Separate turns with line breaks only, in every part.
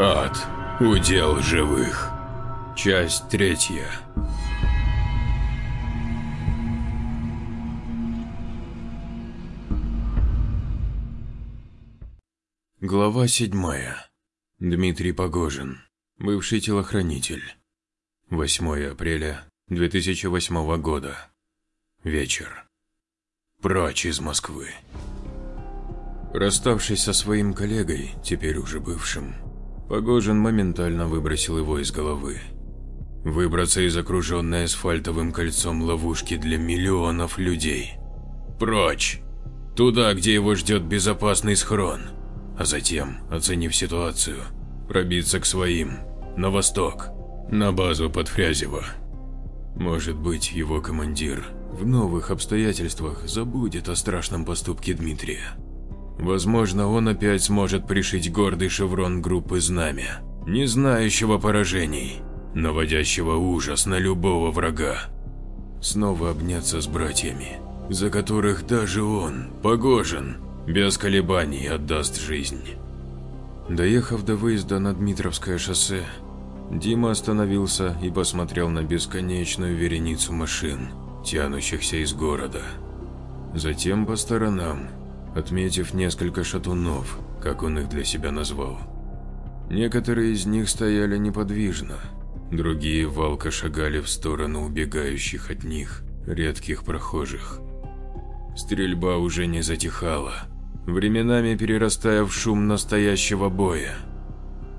Ад. Удел живых. Часть третья. Глава седьмая. Дмитрий Погожин. Бывший телохранитель. 8 апреля 2008 года. Вечер. Прочь из Москвы. Расставшись со своим коллегой, теперь уже бывшим, Погожин моментально выбросил его из головы. Выбраться из окруженной асфальтовым кольцом ловушки для миллионов людей. Прочь! Туда, где его ждет безопасный схрон. А затем, оценив ситуацию, пробиться к своим, на восток, на базу под Фрязево. Может быть, его командир в новых обстоятельствах забудет о страшном поступке Дмитрия. Возможно, он опять сможет пришить гордый шеврон группы «Знамя», не знающего поражений, наводящего ужас на любого врага. Снова обняться с братьями, за которых даже он, Погожин, без колебаний отдаст жизнь. Доехав до выезда на Дмитровское шоссе, Дима остановился и посмотрел на бесконечную вереницу машин, тянущихся из города. Затем по сторонам, отметив несколько шатунов, как он их для себя назвал. Некоторые из них стояли неподвижно, другие валко шагали в сторону убегающих от них редких прохожих. Стрельба уже не затихала, временами перерастая в шум настоящего боя.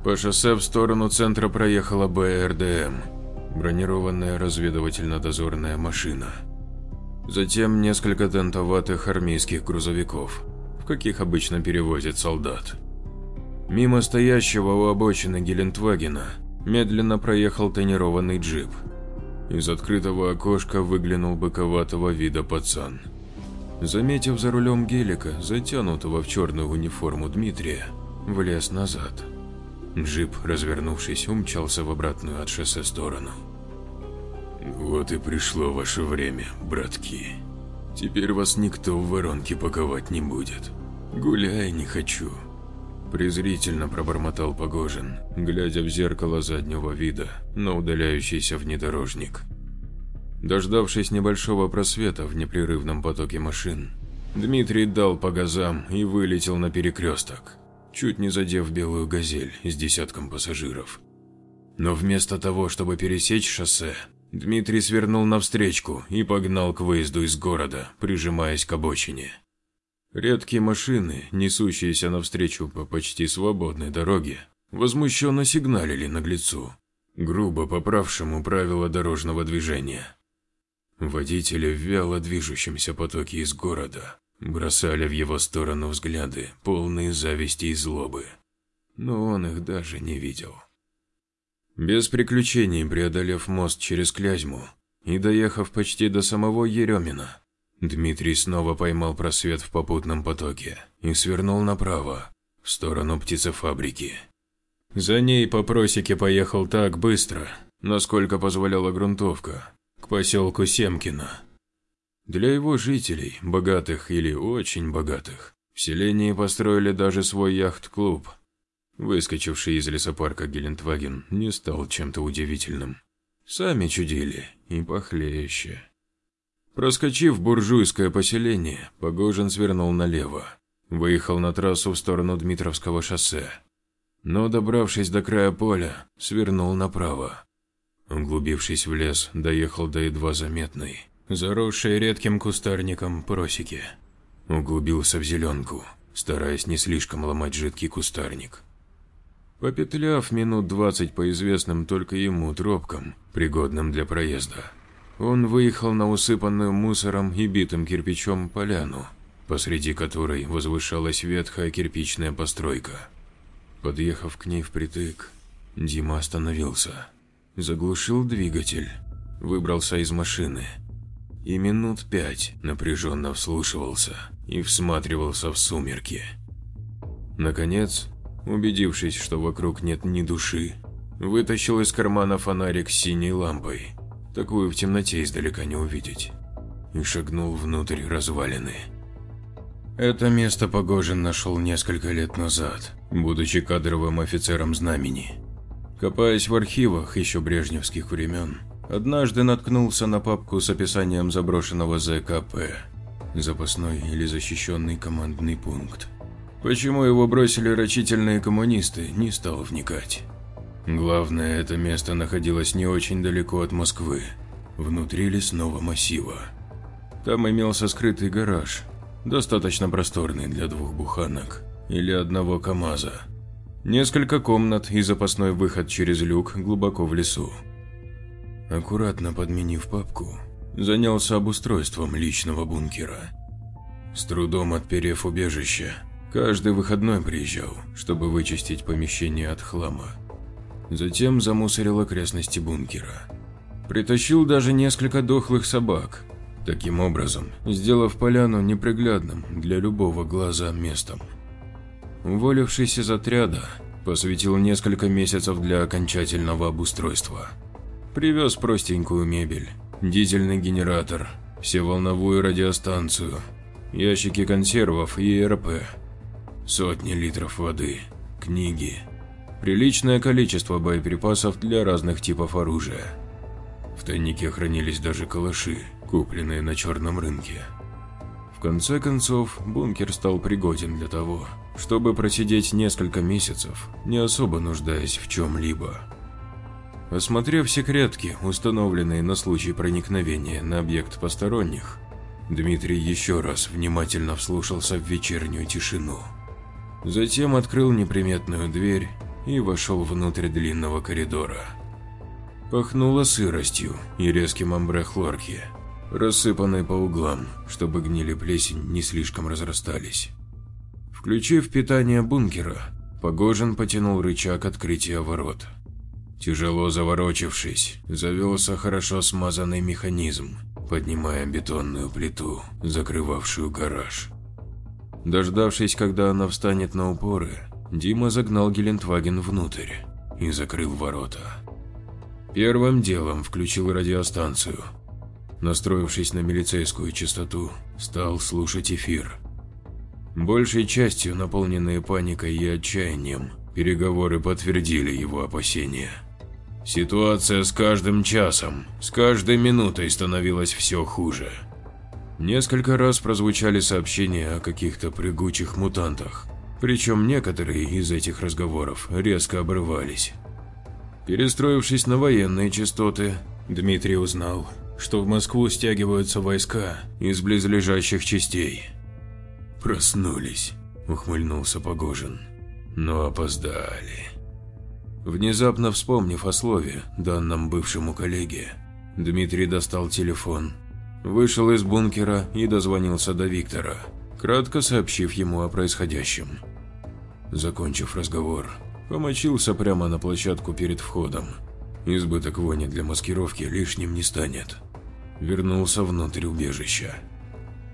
По шоссе в сторону центра проехала БРДМ, бронированная разведывательно-дозорная машина. Затем несколько тентоватых армейских грузовиков, каких обычно перевозят солдат. Мимо стоящего у обочины Гелендвагена медленно проехал тонированный джип. Из открытого окошка выглянул быковатого вида пацан. Заметив за рулем гелика, затянутого в черную униформу Дмитрия, влез назад. Джип, развернувшись, умчался в обратную от шоссе сторону. Вот и пришло ваше время, братки. Теперь вас никто в воронке паковать не будет. Гуляй не хочу. Презрительно пробормотал Погожин, глядя в зеркало заднего вида на удаляющийся внедорожник. Дождавшись небольшого просвета в непрерывном потоке машин, Дмитрий дал по газам и вылетел на перекресток, чуть не задев белую газель с десятком пассажиров. Но вместо того, чтобы пересечь шоссе, Дмитрий свернул навстречку и погнал к выезду из города, прижимаясь к обочине. Редкие машины, несущиеся навстречу по почти свободной дороге, возмущенно сигналили наглецу, грубо поправшему правила дорожного движения. Водители в вяло движущемся потоке из города бросали в его сторону взгляды, полные зависти и злобы. Но он их даже не видел. Без приключений преодолев мост через Клязьму и доехав почти до самого Еремина, Дмитрий снова поймал просвет в попутном потоке и свернул направо, в сторону птицефабрики. За ней по просеке поехал так быстро, насколько позволяла грунтовка, к поселку Семкино. Для его жителей, богатых или очень богатых, в селении построили даже свой яхт-клуб – Выскочивший из лесопарка Гелендваген не стал чем-то удивительным. Сами чудили, и похлеще. Проскочив буржуйское поселение, Погожин свернул налево. Выехал на трассу в сторону Дмитровского шоссе. Но, добравшись до края поля, свернул направо. Углубившись в лес, доехал до едва заметной, заросшей редким кустарником просеки. Углубился в зеленку, стараясь не слишком ломать жидкий кустарник. Попетляв минут двадцать по известным только ему тропкам, пригодным для проезда, он выехал на усыпанную мусором и битым кирпичом поляну, посреди которой возвышалась ветхая кирпичная постройка. Подъехав к ней впритык, Дима остановился, заглушил двигатель, выбрался из машины и минут пять напряженно вслушивался и всматривался в сумерки. Наконец, убедившись, что вокруг нет ни души, вытащил из кармана фонарик с синей лампой, такую в темноте издалека не увидеть, и шагнул внутрь развалины. Это место Погожин нашел несколько лет назад, будучи кадровым офицером знамени. Копаясь в архивах еще брежневских времен, однажды наткнулся на папку с описанием заброшенного ЗКП – запасной или защищенный командный пункт. Почему его бросили рачительные коммунисты, не стал вникать. Главное, это место находилось не очень далеко от Москвы, внутри лесного массива. Там имелся скрытый гараж, достаточно просторный для двух буханок или одного КАМАЗа. Несколько комнат и запасной выход через люк глубоко в лесу. Аккуратно подменив папку, занялся обустройством личного бункера. С трудом отперев убежище, каждый выходной приезжал, чтобы вычистить помещение от хлама. Затем замусорил окрестности бункера. Притащил даже несколько дохлых собак, таким образом сделав поляну неприглядным для любого глаза местом. Уволившись из отряда, посвятил несколько месяцев для окончательного обустройства. Привез простенькую мебель, дизельный генератор, всеволновую радиостанцию, ящики консервов и РП, сотни литров воды, книги, приличное количество боеприпасов для разных типов оружия. В тайнике хранились даже калаши, купленные на черном рынке. В конце концов, бункер стал пригоден для того, чтобы просидеть несколько месяцев, не особо нуждаясь в чем-либо. Осмотрев секретки, установленные на случай проникновения на объект посторонних, Дмитрий еще раз внимательно вслушался в вечернюю тишину. Затем открыл неприметную дверь и вошел внутрь длинного коридора. Пахнуло сыростью и резким амбре хлорки рассыпанные по углам, чтобы гнили плесень не слишком разрастались. Включив питание бункера, Погожин потянул рычаг открытия ворот. Тяжело заворочившись, завелся хорошо смазанный механизм, поднимая бетонную плиту, закрывавшую гараж. Дождавшись, когда она встанет на упоры, Дима загнал Гелендваген внутрь и закрыл ворота. Первым делом включил радиостанцию – настроившись на милицейскую частоту, стал слушать эфир. Большей частью наполненные паникой и отчаянием, переговоры подтвердили его опасения. Ситуация с каждым часом, с каждой минутой становилась все хуже. Несколько раз прозвучали сообщения о каких-то прыгучих мутантах, причем некоторые из этих разговоров резко обрывались. Перестроившись на военные частоты, Дмитрий узнал, что в Москву стягиваются войска из близлежащих частей. «Проснулись», – ухмыльнулся Погожин. «Но опоздали». Внезапно вспомнив о слове, данном бывшему коллеге, Дмитрий достал телефон, вышел из бункера и дозвонился до Виктора, кратко сообщив ему о происходящем. Закончив разговор, помочился прямо на площадку перед входом. Избыток вони для маскировки лишним не станет вернулся внутрь убежища.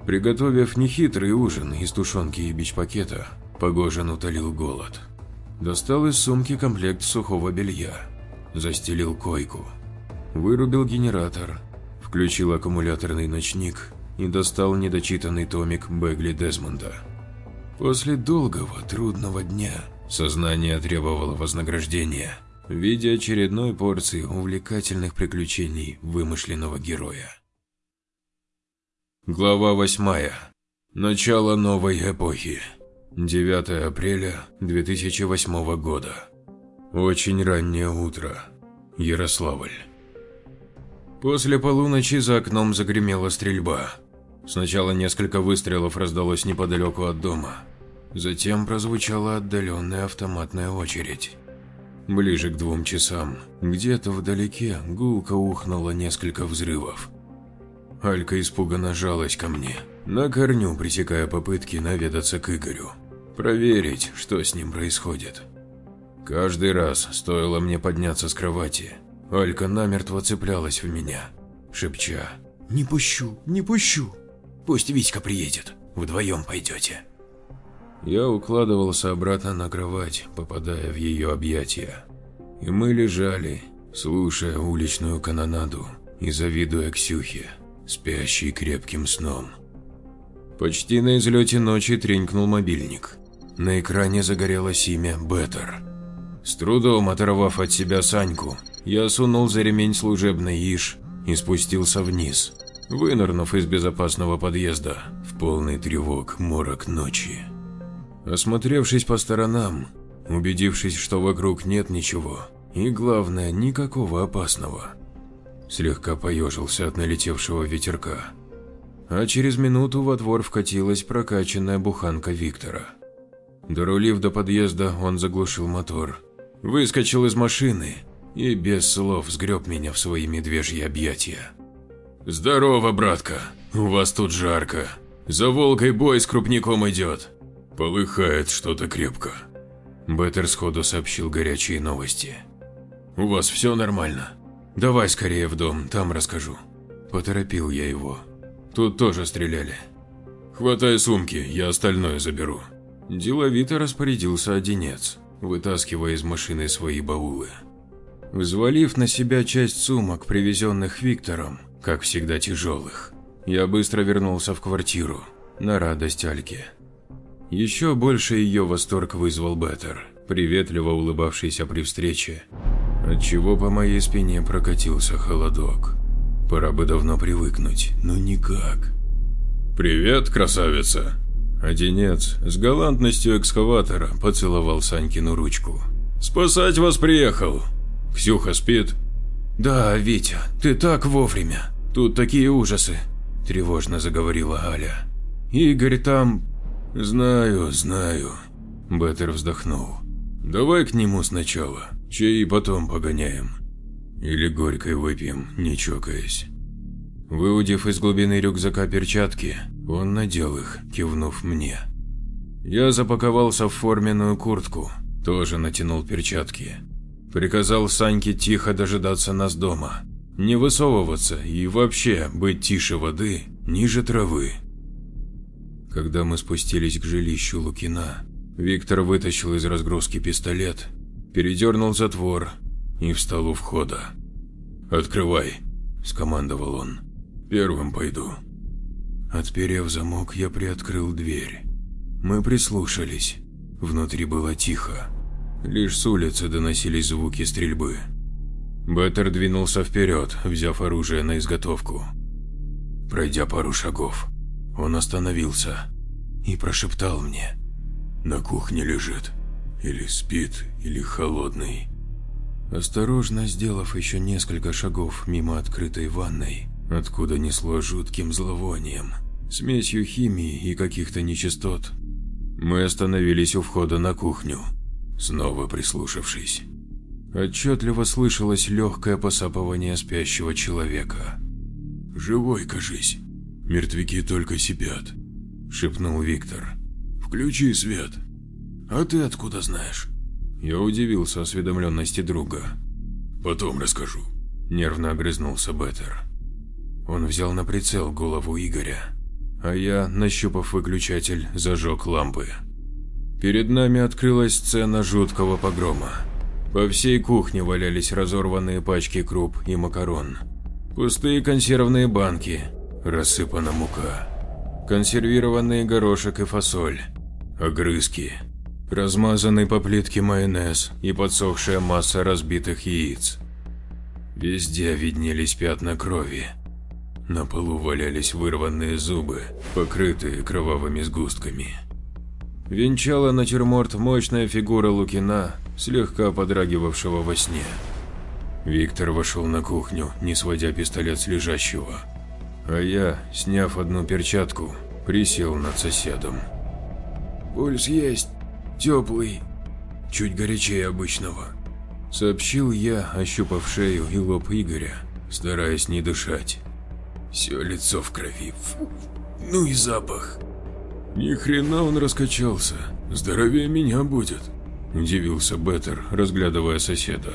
Приготовив нехитрый ужин из тушенки и бич-пакета, Погожин утолил голод. Достал из сумки комплект сухого белья, застелил койку, вырубил генератор, включил аккумуляторный ночник и достал недочитанный томик Бегли Дезмонда. После долгого, трудного дня сознание требовало вознаграждения – в виде очередной порции увлекательных приключений вымышленного героя. Глава 8. Начало новой эпохи. 9 апреля 2008 года. Очень раннее утро. Ярославль. После полуночи за окном загремела стрельба. Сначала несколько выстрелов раздалось неподалеку от дома. Затем прозвучала отдаленная автоматная очередь. Ближе к двум часам, где-то вдалеке гулко ухнуло несколько взрывов. Алька испуганно жалась ко мне, на корню пресекая попытки наведаться к Игорю, проверить, что с ним происходит. Каждый раз, стоило мне подняться с кровати, Алька намертво цеплялась в меня, шепча «Не пущу, не пущу, пусть Витька приедет, вдвоем пойдете». Я укладывался обратно на кровать, попадая в ее объятия. И мы лежали, слушая уличную канонаду и завидуя Ксюхе, спящей крепким сном. Почти на излете ночи тренькнул мобильник. На экране загорелось имя Беттер. С трудом оторвав от себя Саньку, я сунул за ремень служебный иш и спустился вниз, вынырнув из безопасного подъезда в полный тревог морок ночи. Осмотревшись по сторонам, убедившись, что вокруг нет ничего, и главное, никакого опасного, слегка поежился от налетевшего ветерка. А через минуту во двор вкатилась прокачанная буханка Виктора. Дорулив до подъезда, он заглушил мотор, выскочил из машины и без слов сгреб меня в свои медвежьи объятия. «Здорово, братка, у вас тут жарко. За Волгой бой с крупником идет. Полыхает что-то крепко». Беттер сходу сообщил горячие новости. «У вас все нормально? Давай скорее в дом, там расскажу». Поторопил я его. Тут тоже стреляли. «Хватай сумки, я остальное заберу». Деловито распорядился Одинец, вытаскивая из машины свои баулы. Взвалив на себя часть сумок, привезенных Виктором, как всегда тяжелых, я быстро вернулся в квартиру, на радость Альке. Еще больше ее восторг вызвал Беттер, приветливо улыбавшийся при встрече, отчего по моей спине прокатился холодок. Пора бы давно привыкнуть, но никак. «Привет, красавица!» Одинец с галантностью экскаватора поцеловал Санькину ручку. «Спасать вас приехал! Ксюха спит?» «Да, Витя, ты так вовремя. Тут такие ужасы», – тревожно заговорила Аля. «Игорь там «Знаю, знаю», – Беттер вздохнул. «Давай к нему сначала, чаи потом погоняем. Или горькой выпьем, не чокаясь». Выудив из глубины рюкзака перчатки, он надел их, кивнув мне. Я запаковался в форменную куртку, тоже натянул перчатки. Приказал Саньке тихо дожидаться нас дома, не высовываться и вообще быть тише воды, ниже травы. Когда мы спустились к жилищу Лукина, Виктор вытащил из разгрузки пистолет, передернул затвор и встал у входа. «Открывай», – скомандовал он. «Первым пойду». Отперев замок, я приоткрыл дверь. Мы прислушались. Внутри было тихо. Лишь с улицы доносились звуки стрельбы. Беттер двинулся вперед, взяв оружие на изготовку. Пройдя пару шагов, он остановился и прошептал мне. «На кухне лежит. Или спит, или холодный». Осторожно сделав еще несколько шагов мимо открытой ванной, откуда несло жутким зловонием, смесью химии и каких-то нечистот, мы остановились у входа на кухню, снова прислушавшись. Отчетливо слышалось легкое посапывание спящего человека. «Живой, кажись», Мертвяки только сипят», – шепнул Виктор. «Включи свет». «А ты откуда знаешь?» Я удивился осведомленности друга. «Потом расскажу», – нервно огрызнулся Беттер. Он взял на прицел голову Игоря, а я, нащупав выключатель, зажег лампы. Перед нами открылась сцена жуткого погрома. По всей кухне валялись разорванные пачки круп и макарон. Пустые консервные банки, рассыпана мука, консервированный горошек и фасоль, огрызки, размазанный по плитке майонез и подсохшая масса разбитых яиц. Везде виднелись пятна крови. На полу валялись вырванные зубы, покрытые кровавыми сгустками. Венчала натюрморт мощная фигура Лукина, слегка подрагивавшего во сне. Виктор вошел на кухню, не сводя пистолет с лежащего. А я, сняв одну перчатку, присел над соседом. «Пульс есть, теплый, чуть горячее обычного», – сообщил я, ощупав шею и лоб Игоря, стараясь не дышать. Все лицо в крови, Фу. ну и запах. Ни хрена он раскачался, здоровее меня будет, удивился Беттер, разглядывая соседа.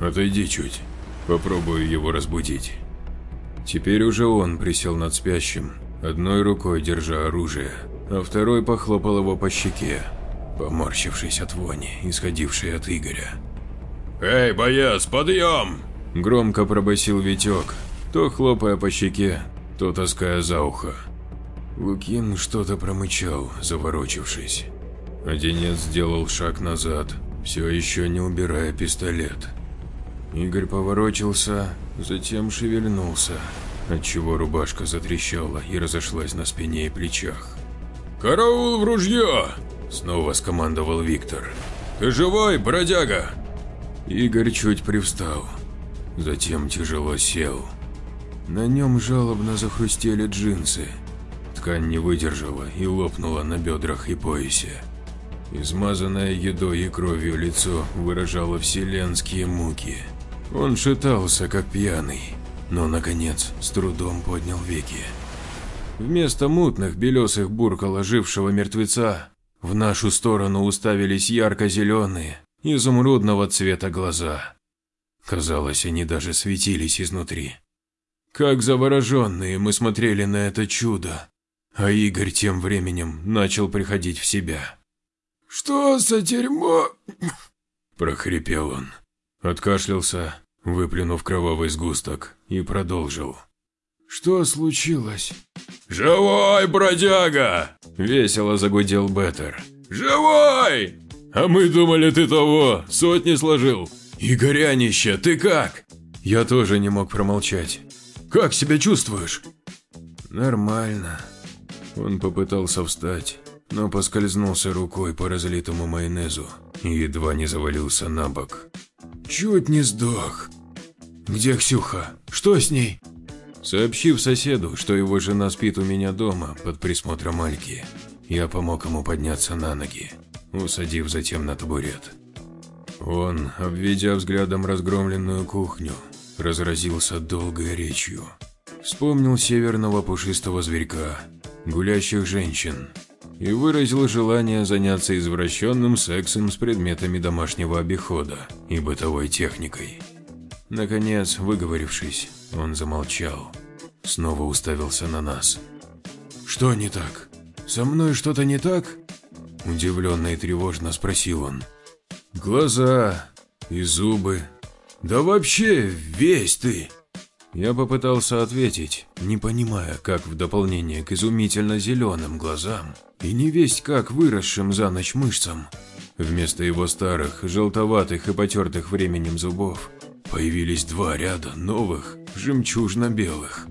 Отойди чуть, попробую его разбудить. Теперь уже он присел над спящим, одной рукой держа оружие, а второй похлопал его по щеке, поморщившись от вони, исходившей от Игоря. «Эй, боец, подъем!» – громко пробасил Витек, то хлопая по щеке, то таская за ухо. Лукин что-то промычал, заворочившись. Одинец сделал шаг назад, все еще не убирая пистолет. Игорь поворочился, затем шевельнулся, отчего рубашка затрещала и разошлась на спине и плечах. «Караул в ружье!» – снова скомандовал Виктор. «Ты живой, бродяга?» Игорь чуть привстал, затем тяжело сел. На нем жалобно захрустели джинсы. Ткань не выдержала и лопнула на бедрах и поясе. Измазанное едой и кровью лицо выражало вселенские муки. Он шатался, как пьяный, но, наконец, с трудом поднял веки. Вместо мутных белесых буркал ожившего мертвеца в нашу сторону уставились ярко-зеленые, изумрудного цвета глаза. Казалось, они даже светились изнутри. Как завороженные мы смотрели на это чудо, а Игорь тем временем начал приходить в себя. «Что за дерьмо?» – прохрипел он. Откашлялся, выплюнув кровавый сгусток, и продолжил. «Что случилось?» «Живой, бродяга!» – весело загудел Беттер. «Живой! А мы думали, ты того, сотни сложил. Игорянище, ты как?» Я тоже не мог промолчать. «Как себя чувствуешь?» «Нормально». Он попытался встать, но поскользнулся рукой по разлитому майонезу и едва не завалился на бок. «Чуть не сдох. Где Ксюха? Что с ней?» Сообщив соседу, что его жена спит у меня дома под присмотром Альки, я помог ему подняться на ноги, усадив затем на табурет. Он, обведя взглядом разгромленную кухню, разразился долгой речью. Вспомнил северного пушистого зверька, гулящих женщин, и выразил желание заняться извращенным сексом с предметами домашнего обихода и бытовой техникой. Наконец, выговорившись, он замолчал, снова уставился на нас. «Что не так? Со мной что-то не так?» Удивленно и тревожно спросил он. «Глаза и зубы. Да вообще весь ты!» Я попытался ответить, не понимая, как в дополнение к изумительно зеленым глазам и не весть как выросшим за ночь мышцам, вместо его старых, желтоватых и потертых временем зубов, появились два ряда новых, жемчужно-белых.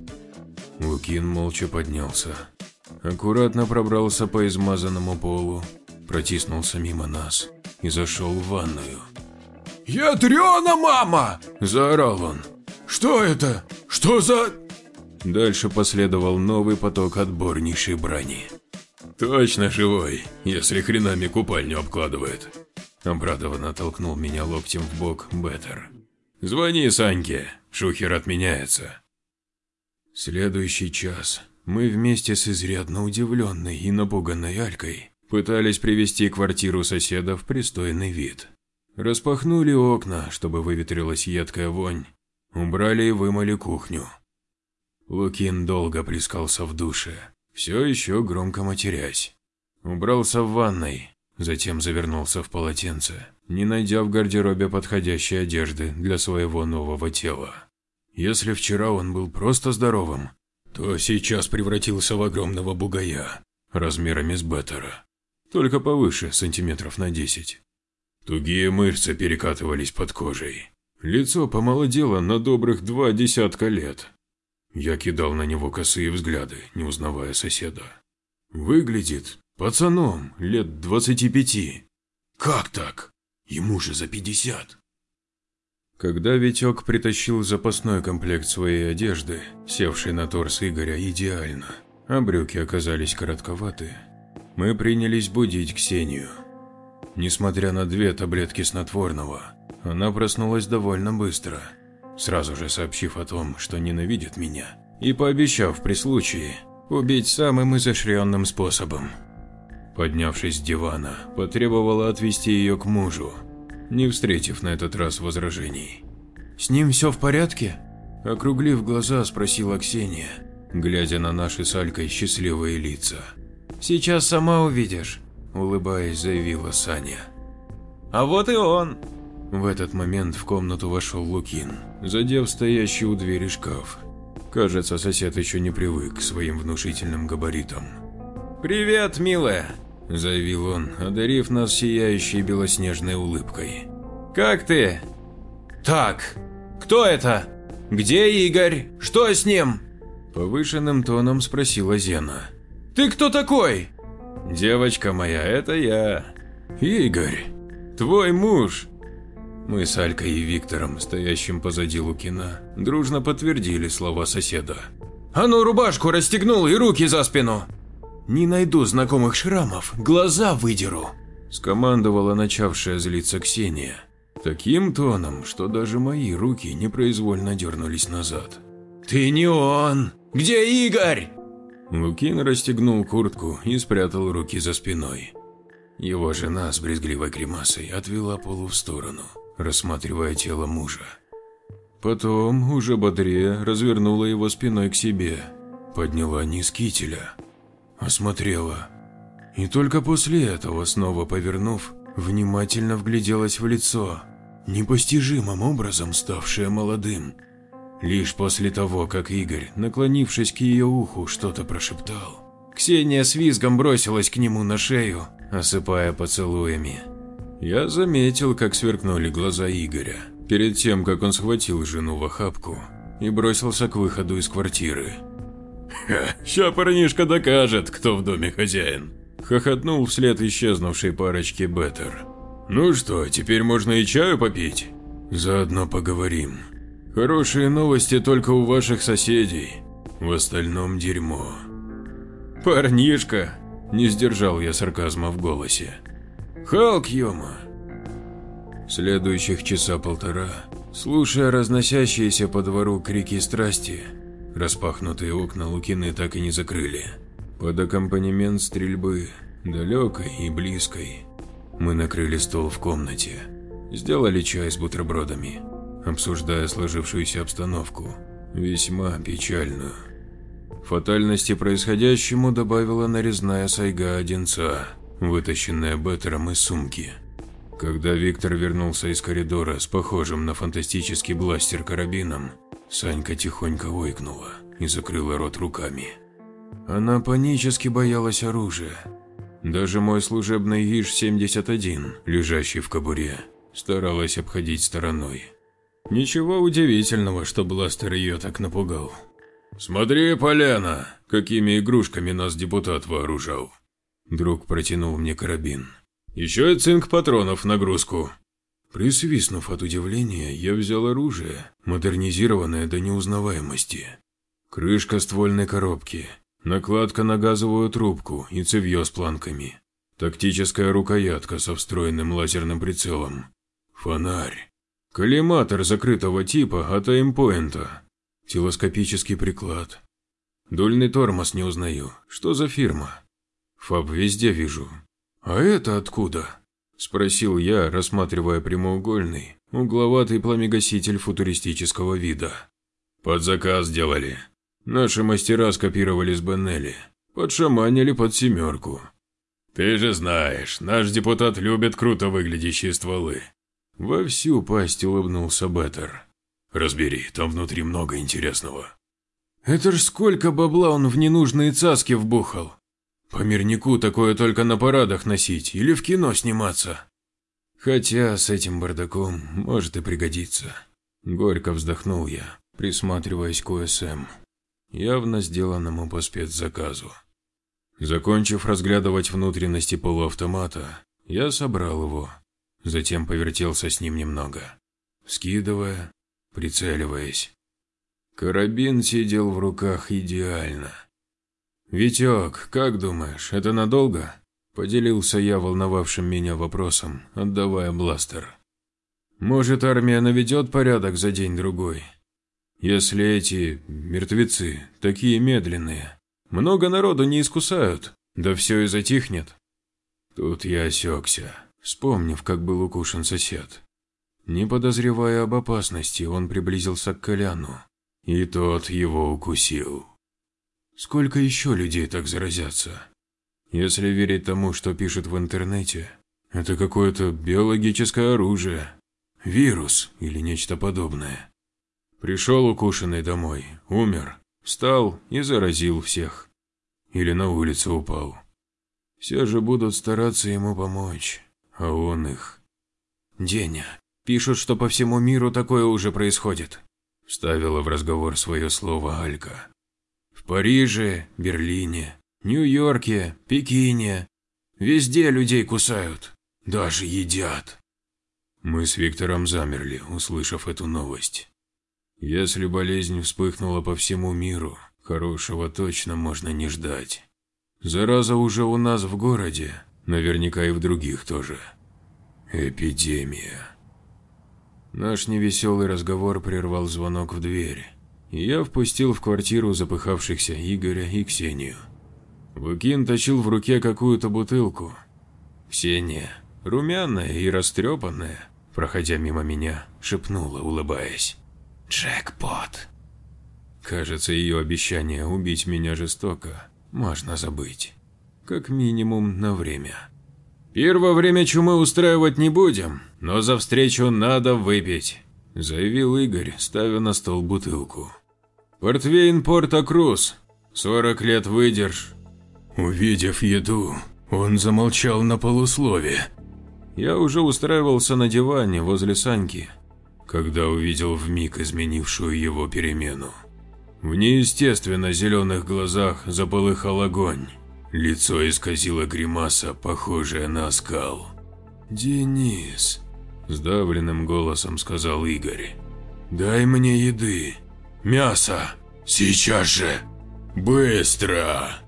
Лукин молча поднялся, аккуратно пробрался по измазанному полу, протиснулся мимо нас и зашел в ванную. «Ядрена мама!» – заорал он. «Что это? Что за...» Дальше последовал новый поток отборнейшей брани. «Точно живой, если хренами купальню обкладывает», – обрадованно толкнул меня локтем в бок Беттер. «Звони Саньке, шухер отменяется». Следующий час мы вместе с изрядно удивленной и напуганной Алькой пытались привести квартиру соседа в пристойный вид. Распахнули окна, чтобы выветрилась едкая вонь, убрали и вымыли кухню. Лукин долго плескался в душе, все еще громко матерясь. Убрался в ванной, затем завернулся в полотенце, не найдя в гардеробе подходящей одежды для своего нового тела. Если вчера он был просто здоровым, то сейчас превратился в огромного бугая, размерами с Беттера, только повыше сантиметров на 10. Тугие мышцы перекатывались под кожей. Лицо помолодело на добрых два десятка лет. Я кидал на него косые взгляды, не узнавая соседа. Выглядит пацаном лет двадцати пяти. Как так? Ему же за пятьдесят. Когда Витек притащил запасной комплект своей одежды, севший на торс Игоря идеально, а брюки оказались коротковаты, мы принялись будить Ксению. Несмотря на две таблетки снотворного, она проснулась довольно быстро, сразу же сообщив о том, что ненавидит меня, и пообещав при случае убить самым изощренным способом. Поднявшись с дивана, потребовала отвезти ее к мужу, не встретив на этот раз возражений. «С ним все в порядке?» Округлив глаза, спросила Ксения, глядя на наши с Алькой счастливые лица. «Сейчас сама увидишь», улыбаясь, заявила Саня. «А вот и он!» В этот момент в комнату вошел Лукин, задев стоящий у двери шкаф. Кажется, сосед еще не привык к своим внушительным габаритам.
«Привет, милая!»
– заявил он, одарив нас сияющей белоснежной улыбкой.
«Как ты?» «Так, кто это? Где Игорь? Что с ним?»
Повышенным тоном спросила Зена.
«Ты кто такой?»
«Девочка моя, это я. Игорь, твой муж». Мы с Алькой и Виктором, стоящим позади Лукина, дружно подтвердили слова соседа.
«А ну рубашку расстегнул и руки за спину!»
«Не найду знакомых шрамов, глаза выдеру!» Скомандовала начавшая злиться Ксения. Таким тоном, что даже мои руки непроизвольно дернулись назад.
«Ты не он! Где Игорь?»
Лукин расстегнул куртку и спрятал руки за спиной. Его жена с брезгливой гримасой отвела полу в сторону рассматривая тело мужа. Потом, уже бодрее, развернула его спиной к себе, подняла низ кителя, осмотрела. И только после этого, снова повернув, внимательно вгляделась в лицо, непостижимым образом ставшее молодым. Лишь после того, как Игорь, наклонившись к ее уху, что-то прошептал, Ксения с визгом бросилась к нему на шею, осыпая поцелуями. Я заметил, как сверкнули глаза Игоря, перед тем, как он схватил жену в охапку и бросился к выходу из квартиры.
«Ха, ща парнишка докажет, кто в доме хозяин», –
хохотнул вслед исчезнувшей парочке Беттер.
«Ну что, теперь можно и чаю попить?»
«Заодно поговорим. Хорошие новости только у ваших соседей, в остальном дерьмо».
«Парнишка!»
– не сдержал я сарказма в голосе.
Халк, ёма.
Следующих часа полтора, слушая разносящиеся по двору крики страсти, распахнутые окна Лукины так и не закрыли. Под аккомпанемент стрельбы, далекой и близкой, мы накрыли стол в комнате, сделали чай с бутербродами, обсуждая сложившуюся обстановку, весьма печальную. Фатальности происходящему добавила нарезная сайга Одинца – вытащенная Беттером из сумки. Когда Виктор вернулся из коридора с похожим на фантастический бластер карабином, Санька тихонько ойкнула и закрыла рот руками. Она панически боялась оружия. Даже мой служебный ИЖ-71, лежащий в кобуре, старалась обходить стороной. Ничего удивительного, что бластер ее так напугал.
«Смотри, Поляна, какими игрушками нас депутат вооружал»,
Друг протянул мне карабин.
«Еще и цинк патронов в нагрузку».
Присвистнув от удивления, я взял оружие, модернизированное до неузнаваемости. Крышка ствольной коробки, накладка на газовую трубку и цевье с планками, тактическая рукоятка со встроенным лазерным прицелом, фонарь, коллиматор закрытого типа от эймпоинта, телескопический приклад. Дульный тормоз не узнаю. Что за фирма? Фаб везде вижу. А это откуда? Спросил я, рассматривая прямоугольный, угловатый пламегаситель футуристического вида.
Под заказ делали.
Наши мастера скопировали с Беннелли. Подшаманили под семерку.
Ты же знаешь, наш депутат любит круто выглядящие стволы.
Во всю пасть улыбнулся Беттер.
Разбери, там внутри много интересного.
Это ж сколько бабла он в ненужные цаски вбухал. По мирнику такое только на парадах носить или в кино сниматься. Хотя с этим бардаком может и пригодиться. Горько вздохнул я, присматриваясь к УСМ, явно сделанному по спецзаказу. Закончив разглядывать внутренности полуавтомата, я собрал его, затем повертелся с ним немного, скидывая, прицеливаясь. Карабин сидел в руках идеально. «Витек, как думаешь, это надолго?» Поделился я волновавшим меня вопросом, отдавая бластер. «Может, армия наведет порядок за день-другой? Если эти мертвецы такие медленные, много народу не искусают, да все и затихнет». Тут я осекся, вспомнив, как был укушен сосед. Не подозревая об опасности, он приблизился к Коляну, и тот его укусил. Сколько еще людей так заразятся? Если верить тому, что пишут в интернете, это какое-то биологическое оружие, вирус или нечто подобное. Пришел укушенный домой, умер, Встал и заразил всех. Или на улице упал. Все же будут стараться ему помочь, а он их.
«Деня, пишут, что по всему миру такое уже происходит», –
вставила в разговор свое слово Алька. «В Париже, Берлине, Нью-Йорке, Пекине. Везде людей кусают, даже едят». Мы с Виктором замерли, услышав эту новость. Если болезнь вспыхнула по всему миру, хорошего точно можно не ждать. Зараза уже у нас в городе, наверняка и в других тоже. Эпидемия. Наш невеселый разговор прервал звонок в дверь, я впустил в квартиру запыхавшихся Игоря и Ксению. Лукин точил в руке какую-то бутылку. Ксения, румяная и растрепанная, проходя мимо меня, шепнула, улыбаясь. «Джекпот!» Кажется, ее обещание убить меня жестоко можно забыть. Как минимум на время. «Первое время чумы устраивать не будем, но за встречу надо выпить», – заявил Игорь, ставя на стол бутылку. «Портвейн Порто-Круз. 40 лет выдерж». Увидев еду, он замолчал на полуслове. Я уже устраивался на диване возле Саньки, когда увидел вмиг изменившую его перемену. В неестественно зеленых глазах заполыхал огонь. Лицо исказило гримаса, похожая на оскал. «Денис», – сдавленным голосом сказал Игорь, – «дай мне еды. Мясо. Сейчас же. Быстро!»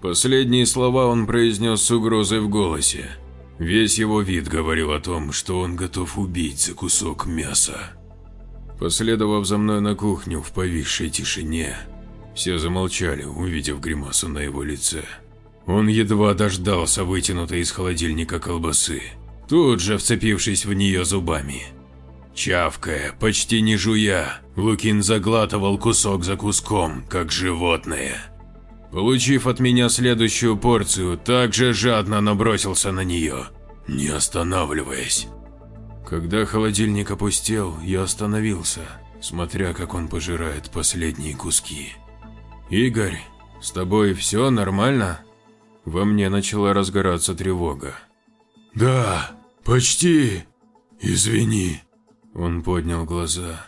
Последние слова он произнес с угрозой в голосе. Весь его вид говорил о том, что он готов убить за кусок мяса. Последовав за мной на кухню в повисшей тишине, все замолчали, увидев гримасу на его лице. Он едва дождался вытянутой из холодильника колбасы, тут же вцепившись в нее зубами. Чавкая, почти не жуя, Лукин заглатывал кусок за куском, как животное. Получив от меня следующую порцию, также жадно набросился на нее, не останавливаясь. Когда холодильник опустел, я остановился, смотря как он пожирает последние куски. «Игорь, с тобой все нормально?» Во мне начала разгораться тревога. «Да, почти. Извини». Он поднял глаза.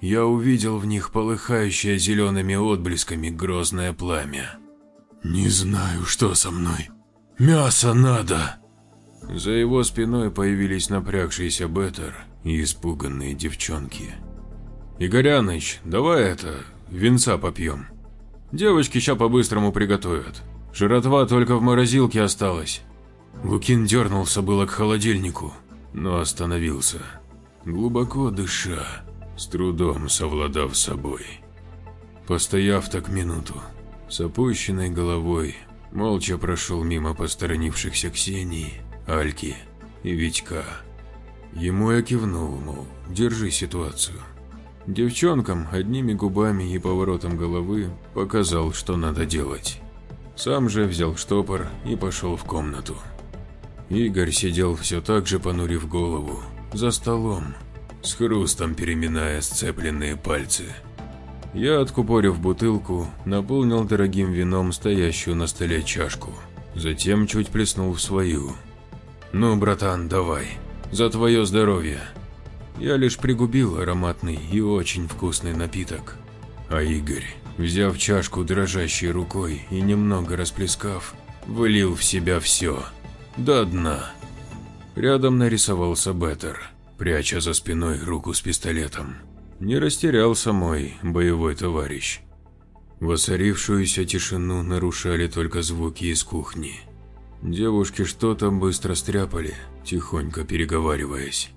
Я увидел в них полыхающее зелеными отблесками грозное пламя. «Не знаю, что со мной. Мясо надо!» За его спиной появились напрягшийся Беттер и испуганные девчонки. «Игоряныч, давай это, винца попьем. Девочки ща по-быстрому приготовят. Жиротва только в морозилке осталась». Лукин дернулся было к холодильнику, но остановился, глубоко дыша, с трудом совладав с собой. Постояв так минуту, с опущенной головой, молча прошел мимо посторонившихся Ксении, Альки и Витька. Ему я кивнул, мол, держи ситуацию. Девчонкам одними губами и поворотом головы показал, что надо делать. Сам же взял штопор и пошел в комнату. Игорь сидел все так же понурив голову, за столом, с хрустом переминая сцепленные пальцы. Я, откупорив бутылку, наполнил дорогим вином стоящую на столе чашку, затем чуть плеснул в свою. «Ну, братан, давай, за твое здоровье!» Я лишь пригубил ароматный и очень вкусный напиток, а Игорь, взяв чашку дрожащей рукой и немного расплескав, вылил в себя все, до дна. Рядом нарисовался Беттер, пряча за спиной руку с пистолетом. Не растерялся мой боевой товарищ. Воцарившуюся тишину нарушали только звуки из кухни. Девушки что-то быстро стряпали, тихонько переговариваясь.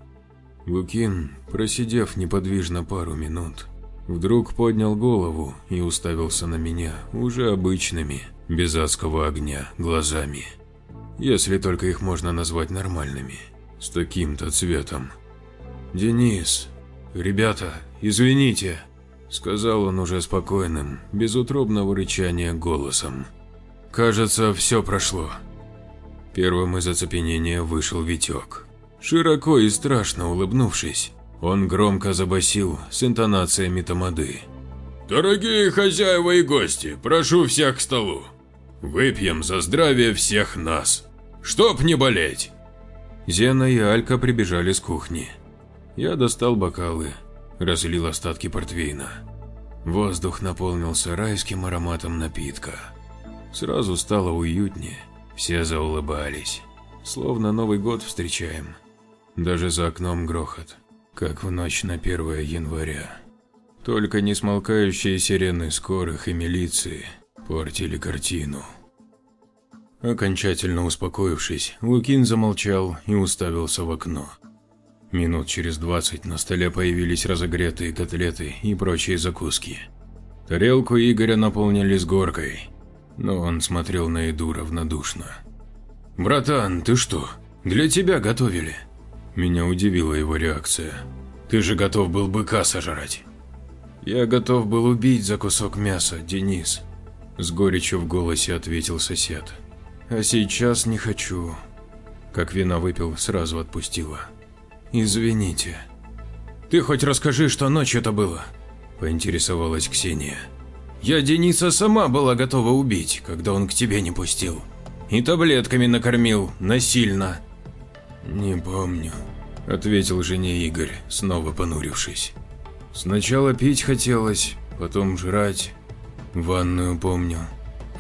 Лукин, просидев неподвижно пару минут, вдруг поднял голову и уставился на меня уже обычными, без адского огня, глазами. Если только их можно назвать нормальными, с таким-то цветом. «Денис, ребята, «Извините», – сказал он уже спокойным, без утробного рычания голосом. «Кажется, все прошло». Первым из оцепенения вышел Витек. Широко и страшно улыбнувшись, он громко забасил с интонациями тамады. Дорогие хозяева и гости, прошу всех к столу. Выпьем за здравие всех нас. Чтоб не болеть.
Зена и Алька прибежали с кухни. Я достал бокалы, разлил остатки портвейна. Воздух наполнился райским ароматом напитка. Сразу стало уютнее, все заулыбались, словно Новый год встречаем. Даже за окном грохот, как в ночь на 1 января. Только не смолкающие сирены скорых и милиции портили картину. Окончательно успокоившись, Лукин замолчал и уставился в окно. Минут через двадцать на столе появились разогретые котлеты и прочие закуски. Тарелку Игоря наполнили с горкой, но он смотрел на еду равнодушно. «Братан, ты что, для тебя готовили?» Меня удивила его реакция. «Ты же готов был быка сожрать». «Я готов был убить за кусок мяса, Денис», – с горечью в голосе ответил сосед. «А сейчас не хочу». Как вина выпил, сразу отпустила. «Извините». «Ты хоть расскажи, что ночью это было?» – поинтересовалась Ксения. «Я Дениса сама была готова убить, когда он к тебе не пустил. И таблетками накормил, насильно». «Не помню», – ответил жене Игорь, снова понурившись. «Сначала пить хотелось, потом жрать. Ванную помню,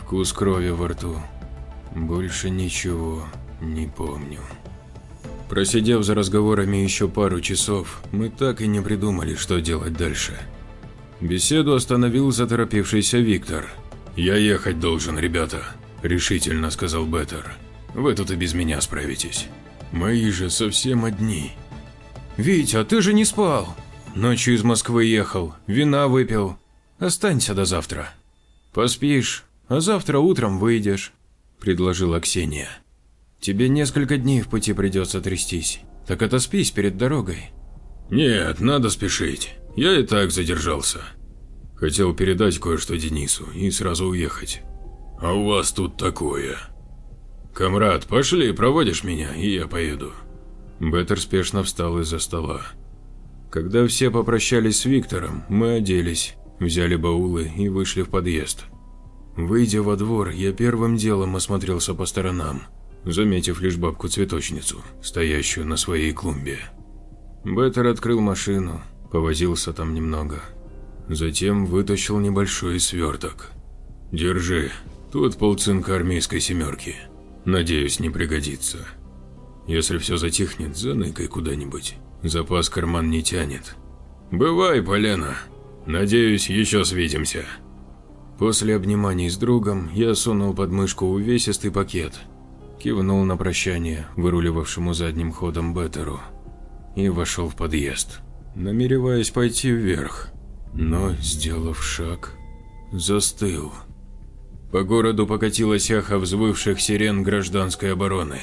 вкус крови во рту. Больше ничего не помню». Просидев за разговорами еще пару часов, мы так и не придумали, что делать дальше. Беседу остановил заторопившийся Виктор. «Я ехать должен, ребята», – решительно сказал Беттер. «Вы тут и без меня справитесь. Мои же совсем одни». «Витя, ты же не спал!» «Ночью из Москвы ехал, вина выпил. Останься до завтра. Поспишь, а завтра утром выйдешь», – предложила Ксения. Тебе несколько дней в пути придется трястись. Так отоспись перед дорогой.
Нет, надо спешить. Я и так задержался. Хотел передать кое-что Денису и сразу уехать. А у вас тут такое. Камрад, пошли, проводишь меня, и я поеду.
Беттер спешно встал из-за стола. Когда все попрощались с Виктором, мы оделись, взяли баулы и вышли в подъезд. Выйдя во двор, я первым делом осмотрелся по сторонам заметив лишь бабку-цветочницу, стоящую на своей клумбе. Беттер открыл машину, повозился там немного. Затем вытащил небольшой сверток. «Держи, тут полцинка армейской семерки. Надеюсь, не пригодится. Если все затихнет, заныкай куда-нибудь. Запас карман не тянет. Бывай, Полена. Надеюсь, еще свидимся». После обниманий с другом я сунул под мышку увесистый пакет кивнул на прощание выруливавшему задним ходом Беттеру и вошел в подъезд, намереваясь пойти вверх, но, сделав шаг, застыл. По городу покатилась эхо взвывших сирен гражданской обороны,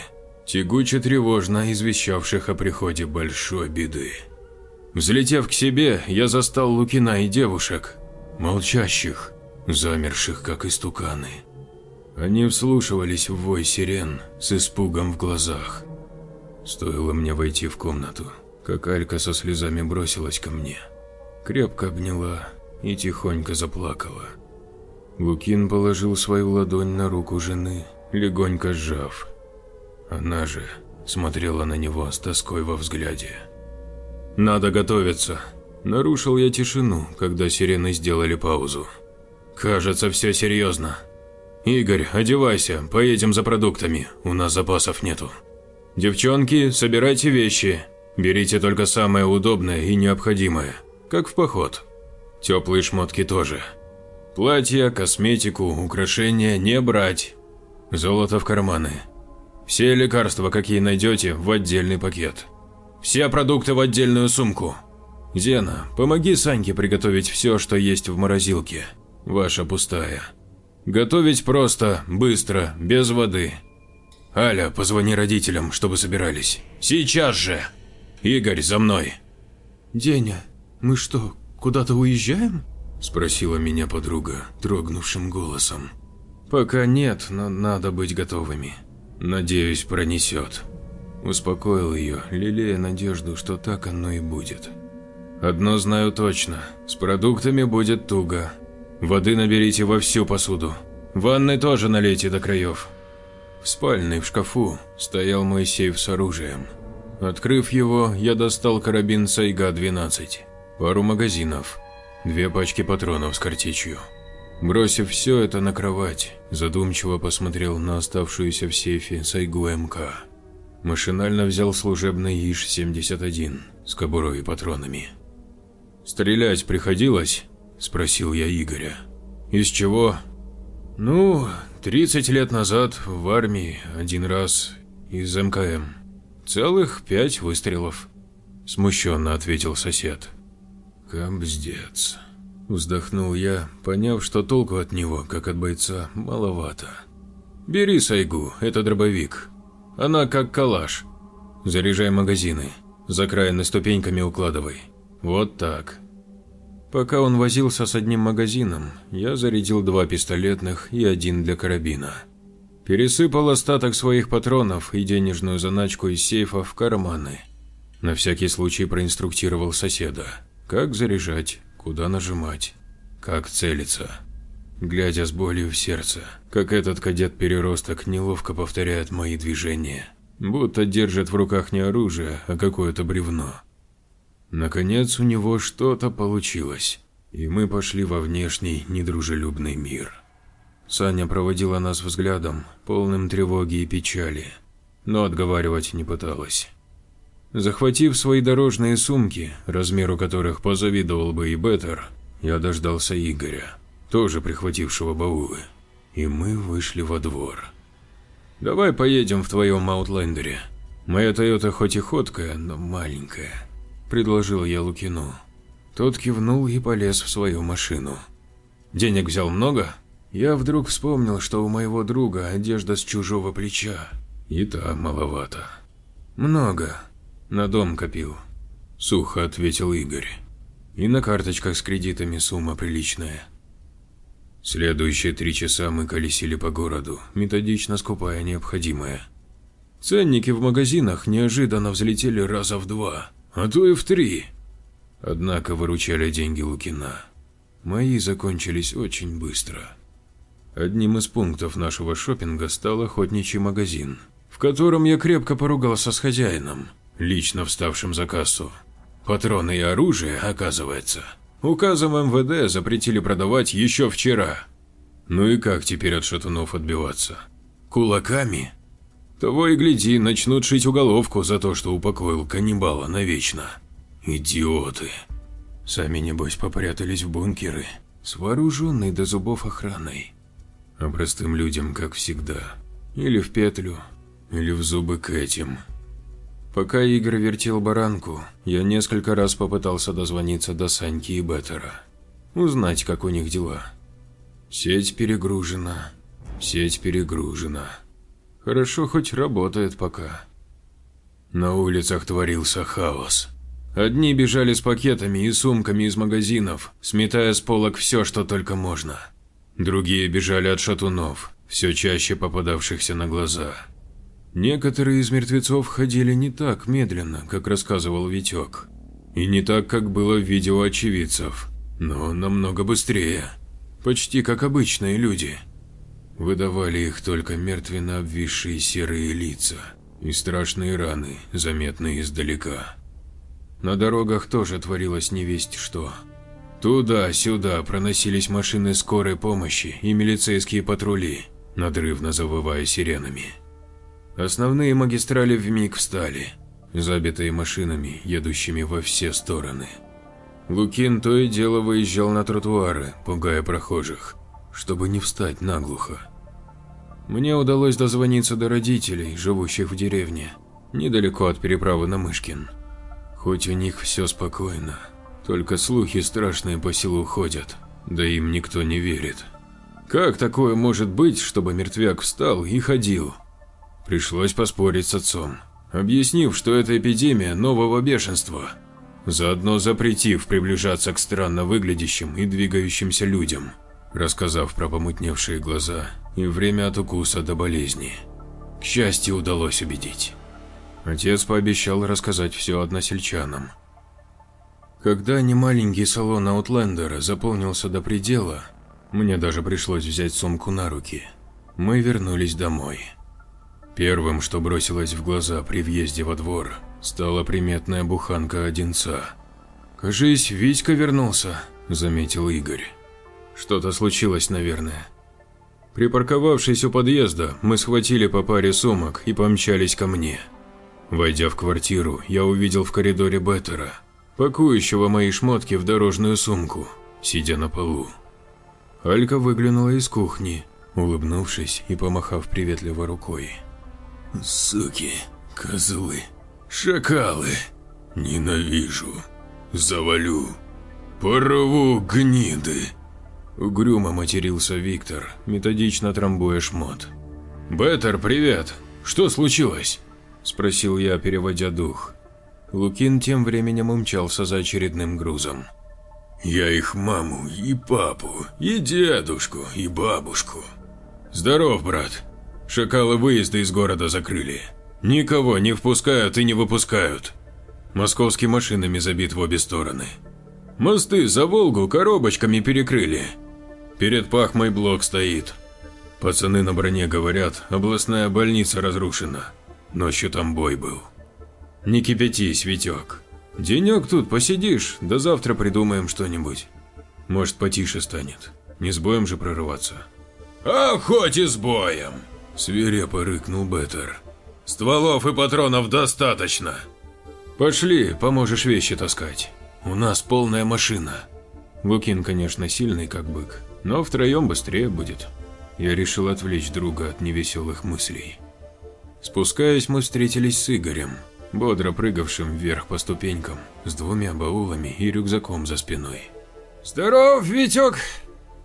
тягуче-тревожно извещавших о приходе большой беды. Взлетев к себе, я застал Лукина и девушек, молчащих, замерших как истуканы. Они вслушивались в вой сирен с испугом в глазах. Стоило мне войти в комнату, как Алька со слезами бросилась ко мне. Крепко обняла и тихонько заплакала. Лукин положил свою ладонь на руку жены, легонько сжав. Она же смотрела на него с тоской во взгляде. «Надо готовиться», – нарушил я тишину, когда сирены сделали паузу. «Кажется, все серьезно», «Игорь, одевайся, поедем за продуктами, у нас запасов нету. Девчонки, собирайте вещи, берите только самое удобное и необходимое, как в поход. Теплые шмотки тоже. Платья, косметику, украшения не брать. Золото в карманы. Все лекарства, какие найдете, в отдельный пакет. Все продукты в отдельную сумку. Зена, помоги Саньке приготовить все, что есть в морозилке. Ваша пустая. Готовить просто, быстро, без воды. Аля, позвони родителям, чтобы собирались. Сейчас же! Игорь, за мной.
Деня, мы что, куда-то уезжаем?
Спросила меня подруга, дрогнувшим голосом. Пока нет, но надо быть готовыми. Надеюсь, пронесет. Успокоил ее, лелея надежду, что так оно и будет. Одно знаю точно, с продуктами будет туго. Воды наберите во всю посуду. Ванны тоже налейте до краев. В спальной в шкафу стоял мой сейф с оружием. Открыв его, я достал карабин Сайга-12, пару магазинов, две пачки патронов с картечью. Бросив все это на кровать, задумчиво посмотрел на оставшуюся в сейфе Сайгу МК. Машинально взял служебный ИЖ-71 с кобурой и патронами. «Стрелять приходилось?» – спросил я Игоря. «Из чего?» «Ну, 30 лет назад в армии один раз из МКМ. Целых пять выстрелов», – смущенно ответил сосед. «Камбздец», – вздохнул я, поняв, что толку от него, как от бойца, маловато. «Бери Сайгу, это дробовик. Она как калаш. Заряжай магазины, за крайны ступеньками укладывай. Вот так». Пока он возился с одним магазином, я зарядил два пистолетных и один для карабина. Пересыпал остаток своих патронов и денежную заначку из сейфа в карманы. На всякий случай проинструктировал соседа, как заряжать, куда нажимать, как целиться. Глядя с болью в сердце, как этот кадет-переросток неловко повторяет мои движения, будто держит в руках не оружие, а какое-то бревно. Наконец у него что-то получилось, и мы пошли во внешний недружелюбный мир. Саня проводила нас взглядом, полным тревоги и печали, но отговаривать не пыталась. Захватив свои дорожные сумки, размеру которых позавидовал бы и Беттер, я дождался Игоря, тоже прихватившего баулы, и мы вышли во двор. «Давай поедем в твоем Аутлендере. Моя Тойота хоть и ходкая, но маленькая». – предложил я Лукину. Тот кивнул и полез в свою машину. «Денег взял много?» Я вдруг вспомнил, что у моего друга одежда с чужого плеча, и та маловато. «Много. На дом копил», – сухо ответил Игорь. «И на карточках с кредитами сумма приличная». Следующие три часа мы колесили по городу, методично скупая необходимое. Ценники в магазинах неожиданно взлетели раза в два а то и в три. Однако выручали деньги Лукина. Мои закончились очень быстро. Одним из пунктов нашего шопинга стал охотничий магазин, в котором я крепко поругался с хозяином, лично вставшим за кассу. Патроны и оружие, оказывается, указом МВД запретили продавать еще вчера. Ну и как теперь от шатунов отбиваться? Кулаками? Того и гляди, начнут шить уголовку за то, что упокоил каннибала навечно. Идиоты. Сами, небось, попрятались в бункеры с вооруженной до зубов охраной. А простым людям, как всегда, или в петлю, или в зубы к этим. Пока Игорь вертел баранку, я несколько раз попытался дозвониться до Саньки и Беттера. Узнать, как у них дела. Сеть перегружена, сеть перегружена. Хорошо хоть работает пока. На улицах творился хаос. Одни бежали с пакетами и сумками из магазинов, сметая с полок все, что только можно. Другие бежали от шатунов, все чаще попадавшихся на глаза. Некоторые из мертвецов ходили не так медленно, как рассказывал Витек, и не так, как было в видео очевидцев, но намного быстрее, почти как обычные люди. Выдавали их только мертвенно обвисшие серые лица и страшные раны, заметные издалека. На дорогах тоже творилось невесть что. Туда-сюда проносились машины скорой помощи и милицейские патрули, надрывно завывая сиренами. Основные магистрали вмиг встали, забитые машинами, едущими во все стороны. Лукин то и дело выезжал на тротуары, пугая прохожих, чтобы не встать наглухо. Мне удалось дозвониться до родителей, живущих в деревне, недалеко от переправы на Мышкин. Хоть у них все спокойно, только слухи страшные по селу ходят, да им никто не верит. Как такое может быть, чтобы мертвяк встал и ходил? Пришлось поспорить с отцом, объяснив, что это эпидемия нового бешенства, заодно запретив приближаться к странно выглядящим и двигающимся людям, рассказав про помутневшие глаза и время от укуса до болезни. К счастью, удалось убедить. Отец пообещал рассказать все односельчанам. Когда немаленький салон Аутлендера заполнился до предела, мне даже пришлось взять сумку на руки. Мы вернулись домой. Первым, что бросилось в глаза при въезде во двор, стала приметная буханка Одинца. «Кажись, Витька вернулся», – заметил Игорь. «Что-то случилось, наверное». Припарковавшись у подъезда, мы схватили по паре сумок и помчались ко мне. Войдя в квартиру, я увидел в коридоре Беттера, пакующего мои шмотки в дорожную сумку, сидя на полу. Алька выглянула из кухни, улыбнувшись и помахав приветливо рукой.
Суки, козлы, шакалы, ненавижу, завалю, порву гниды.
Угрюмо матерился Виктор, методично трамбуя шмот. «Беттер, привет! Что случилось?» – спросил я, переводя дух. Лукин тем временем умчался за очередным грузом.
«Я их маму, и папу, и дедушку, и бабушку».
«Здоров, брат. Шакалы выезды из города закрыли. Никого не впускают и не выпускают. Московский машинами забит в обе стороны. Мосты за Волгу коробочками перекрыли. Перед Пахмой блок стоит. Пацаны на броне говорят, областная больница разрушена. Ночью там бой был. Не кипятись, Витек. Денек тут посидишь, до завтра придумаем что-нибудь. Может, потише станет. Не с боем же прорываться.
А хоть и с боем, свирепо рыкнул Беттер. Стволов и патронов достаточно.
Пошли, поможешь вещи таскать. У нас полная машина. Лукин, конечно, сильный как бык, но втроем быстрее будет. Я решил отвлечь друга от невеселых мыслей. Спускаясь, мы встретились с Игорем, бодро прыгавшим вверх по ступенькам, с двумя баулами и рюкзаком за спиной.
«Здоров, Витек!»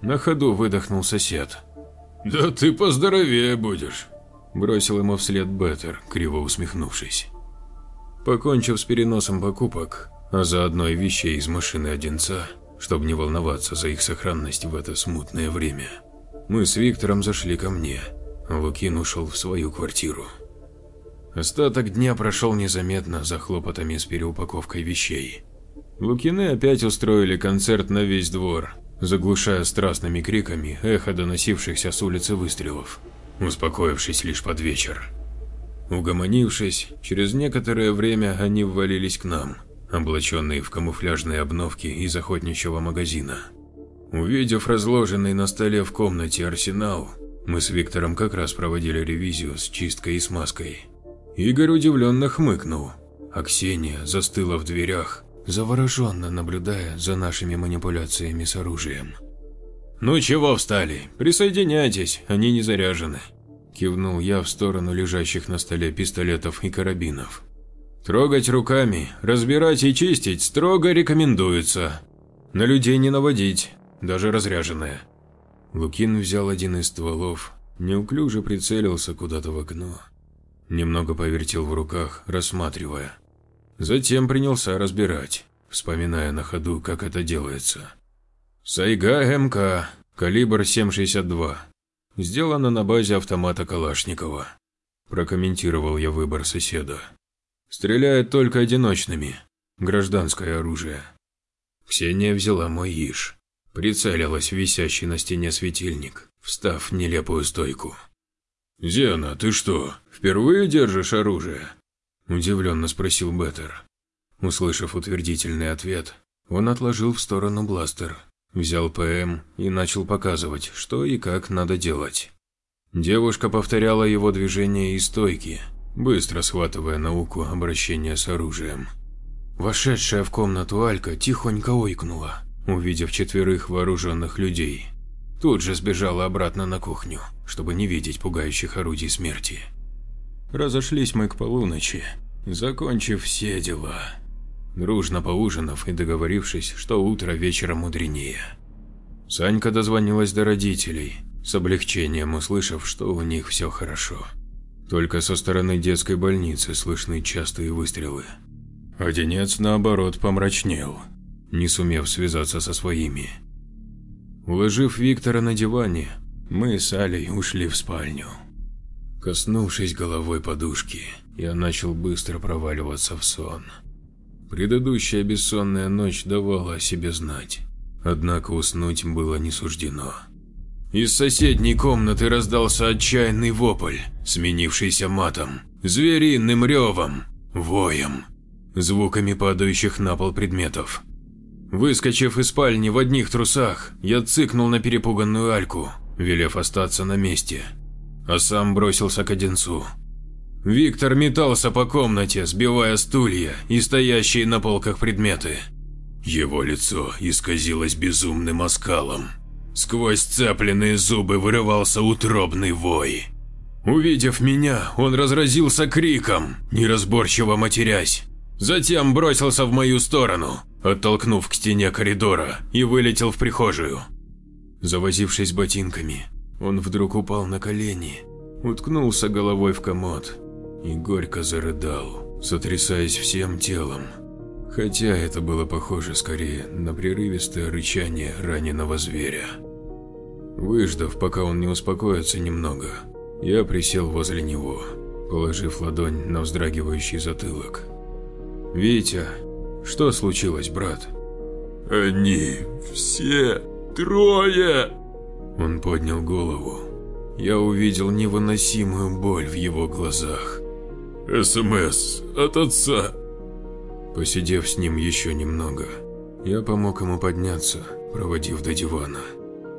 На ходу выдохнул сосед.
«Да ты поздоровее будешь!»
Бросил ему вслед Беттер, криво усмехнувшись. Покончив с переносом покупок, а заодно и вещей из машины Одинца, чтобы не волноваться за их сохранность в это смутное время. Мы с Виктором зашли ко мне, Лукин ушел в свою квартиру. Остаток дня прошел незаметно за хлопотами с переупаковкой вещей. Лукины опять устроили концерт на весь двор, заглушая страстными криками эхо доносившихся с улицы выстрелов, успокоившись лишь под вечер. Угомонившись, через некоторое время они ввалились к нам – облаченные в камуфляжные обновки из охотничьего магазина. Увидев разложенный на столе в комнате арсенал, мы с Виктором как раз проводили ревизию с чисткой и смазкой. Игорь удивленно хмыкнул, а Ксения застыла в дверях, завороженно наблюдая за нашими манипуляциями с оружием. «Ну чего встали? Присоединяйтесь, они не заряжены», – кивнул я в сторону лежащих на столе пистолетов и карабинов. Трогать руками, разбирать и чистить строго рекомендуется. На людей не наводить, даже разряженные. Лукин взял один из стволов, неуклюже прицелился куда-то в окно. Немного повертел в руках, рассматривая. Затем принялся разбирать, вспоминая на ходу, как это делается. Сайга МК, калибр 7,62. Сделано на базе автомата Калашникова. Прокомментировал я выбор соседа. Стреляет только одиночными. Гражданское оружие. Ксения взяла мой иш. Прицелилась в висящий на стене светильник, встав в нелепую стойку.
«Зена, ты что, впервые держишь оружие?»
Удивленно спросил Беттер. Услышав утвердительный ответ, он отложил в сторону бластер, взял ПМ и начал показывать, что и как надо делать. Девушка повторяла его движения и стойки, быстро схватывая науку обращения с оружием. Вошедшая в комнату Алька тихонько ойкнула, увидев четверых вооруженных людей. Тут же сбежала обратно на кухню, чтобы не видеть пугающих орудий смерти. Разошлись мы к полуночи, закончив все дела. Дружно поужинав и договорившись, что утро вечера мудренее. Санька дозвонилась до родителей, с облегчением услышав, что у них все хорошо. Только со стороны детской больницы слышны частые выстрелы. Одинец, наоборот, помрачнел, не сумев связаться со своими. Уложив Виктора на диване, мы с Алей ушли в спальню. Коснувшись головой подушки, я начал быстро проваливаться в сон. Предыдущая бессонная ночь давала о себе знать, однако уснуть было не суждено. Из соседней комнаты раздался отчаянный вопль, сменившийся матом, звериным ревом, воем, звуками падающих на пол предметов. Выскочив из спальни в одних трусах, я цыкнул на перепуганную Альку, велев остаться на месте, а сам бросился к Одинцу. Виктор метался по комнате, сбивая стулья и стоящие на полках предметы. Его лицо исказилось безумным оскалом. Сквозь цепленные зубы вырывался утробный вой. Увидев меня, он разразился криком, неразборчиво матерясь. Затем бросился в мою сторону, оттолкнув к стене коридора и вылетел в прихожую. Завозившись ботинками, он вдруг упал на колени, уткнулся головой в комод и горько зарыдал, сотрясаясь всем телом. Хотя это было похоже скорее на прерывистое рычание раненого зверя. Выждав, пока он не успокоится немного, я присел возле него, положив ладонь на вздрагивающий затылок. «Витя, что случилось, брат?»
«Они все трое!»
Он поднял голову. Я увидел невыносимую боль в его глазах.
СМС от отца.
Посидев с ним еще немного, я помог ему подняться, проводив до дивана,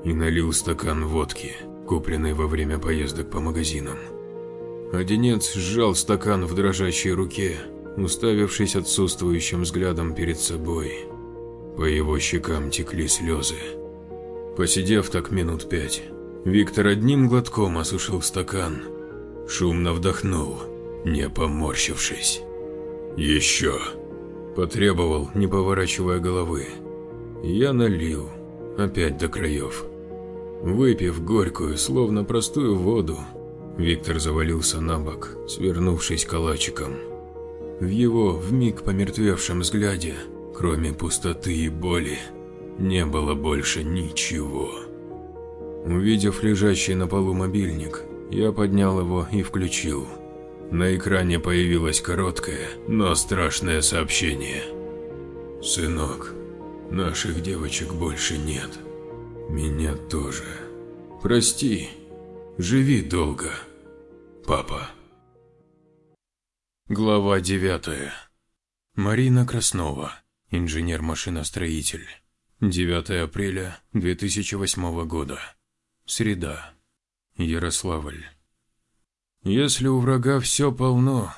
и налил стакан водки, купленный во время поездок по магазинам. Одинец сжал стакан в дрожащей руке, уставившись отсутствующим взглядом перед собой. По его щекам текли слезы. Посидев так минут пять, Виктор одним глотком осушил стакан, шумно вдохнул, не поморщившись.
«Еще!»
– потребовал, не поворачивая головы. Я налил, опять до краев. Выпив горькую, словно простую воду, Виктор завалился на бок, свернувшись калачиком. В его вмиг помертвевшем взгляде, кроме пустоты и боли, не было больше ничего. Увидев лежащий на полу мобильник, я поднял его и включил. На экране появилось короткое, но страшное сообщение. «Сынок, наших девочек больше нет. Меня тоже. Прости. Живи долго. Папа». Глава 9. Марина Краснова, инженер-машиностроитель. 9 апреля 2008 года. Среда. Ярославль. Если у врага все полно,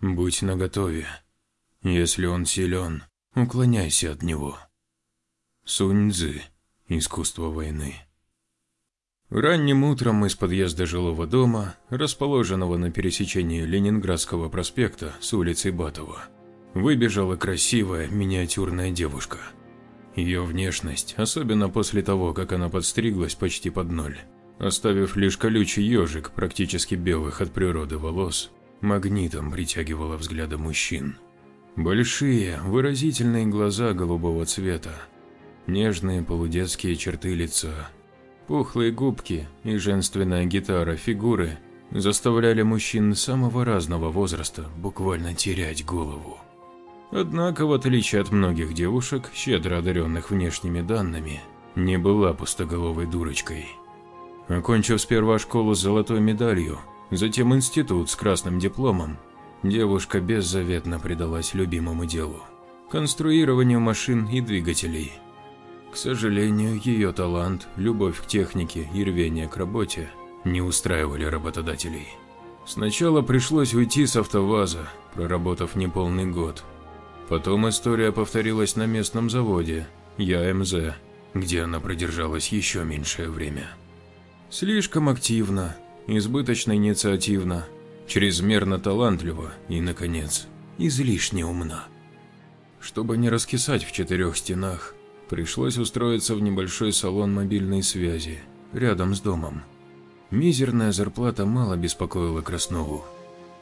будь наготове. Если он силен, уклоняйся от него. Сунь-Цзы. Искусство войны. Ранним утром из подъезда жилого дома, расположенного на пересечении Ленинградского проспекта с улицей Батова, выбежала красивая миниатюрная девушка. Ее внешность, особенно после того, как она подстриглась почти под ноль, оставив лишь колючий ежик практически белых от природы волос, магнитом притягивала взгляды мужчин. Большие, выразительные глаза голубого цвета, нежные полудетские черты лица – Пухлые губки и женственная гитара фигуры заставляли мужчин самого разного возраста буквально терять голову. Однако, в отличие от многих девушек, щедро одаренных внешними данными, не была пустоголовой дурочкой. Окончив сперва школу с золотой медалью, затем институт с красным дипломом, девушка беззаветно предалась любимому делу – конструированию машин и двигателей – к сожалению, ее талант, любовь к технике и рвение к работе не устраивали работодателей. Сначала пришлось уйти с автоваза, проработав неполный год. Потом история повторилась на местном заводе, ЯМЗ, где она продержалась еще меньшее время. Слишком активно, избыточно инициативно, чрезмерно талантлива и, наконец, излишне умна. Чтобы не раскисать в четырех стенах, Пришлось устроиться в небольшой салон мобильной связи, рядом с домом. Мизерная зарплата мало беспокоила Краснову.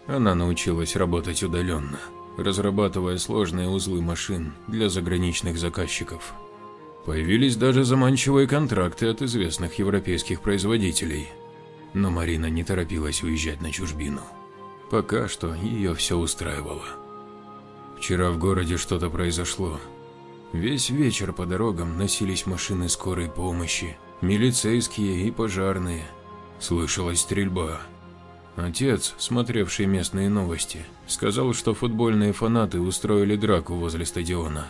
Она научилась работать удаленно, разрабатывая сложные узлы машин для заграничных заказчиков. Появились даже заманчивые контракты от известных европейских производителей. Но Марина не торопилась уезжать на чужбину. Пока что ее все устраивало. Вчера в городе что-то произошло. Весь вечер по дорогам носились машины скорой помощи, милицейские и пожарные. Слышалась стрельба. Отец, смотревший местные новости, сказал, что футбольные фанаты устроили драку возле стадиона.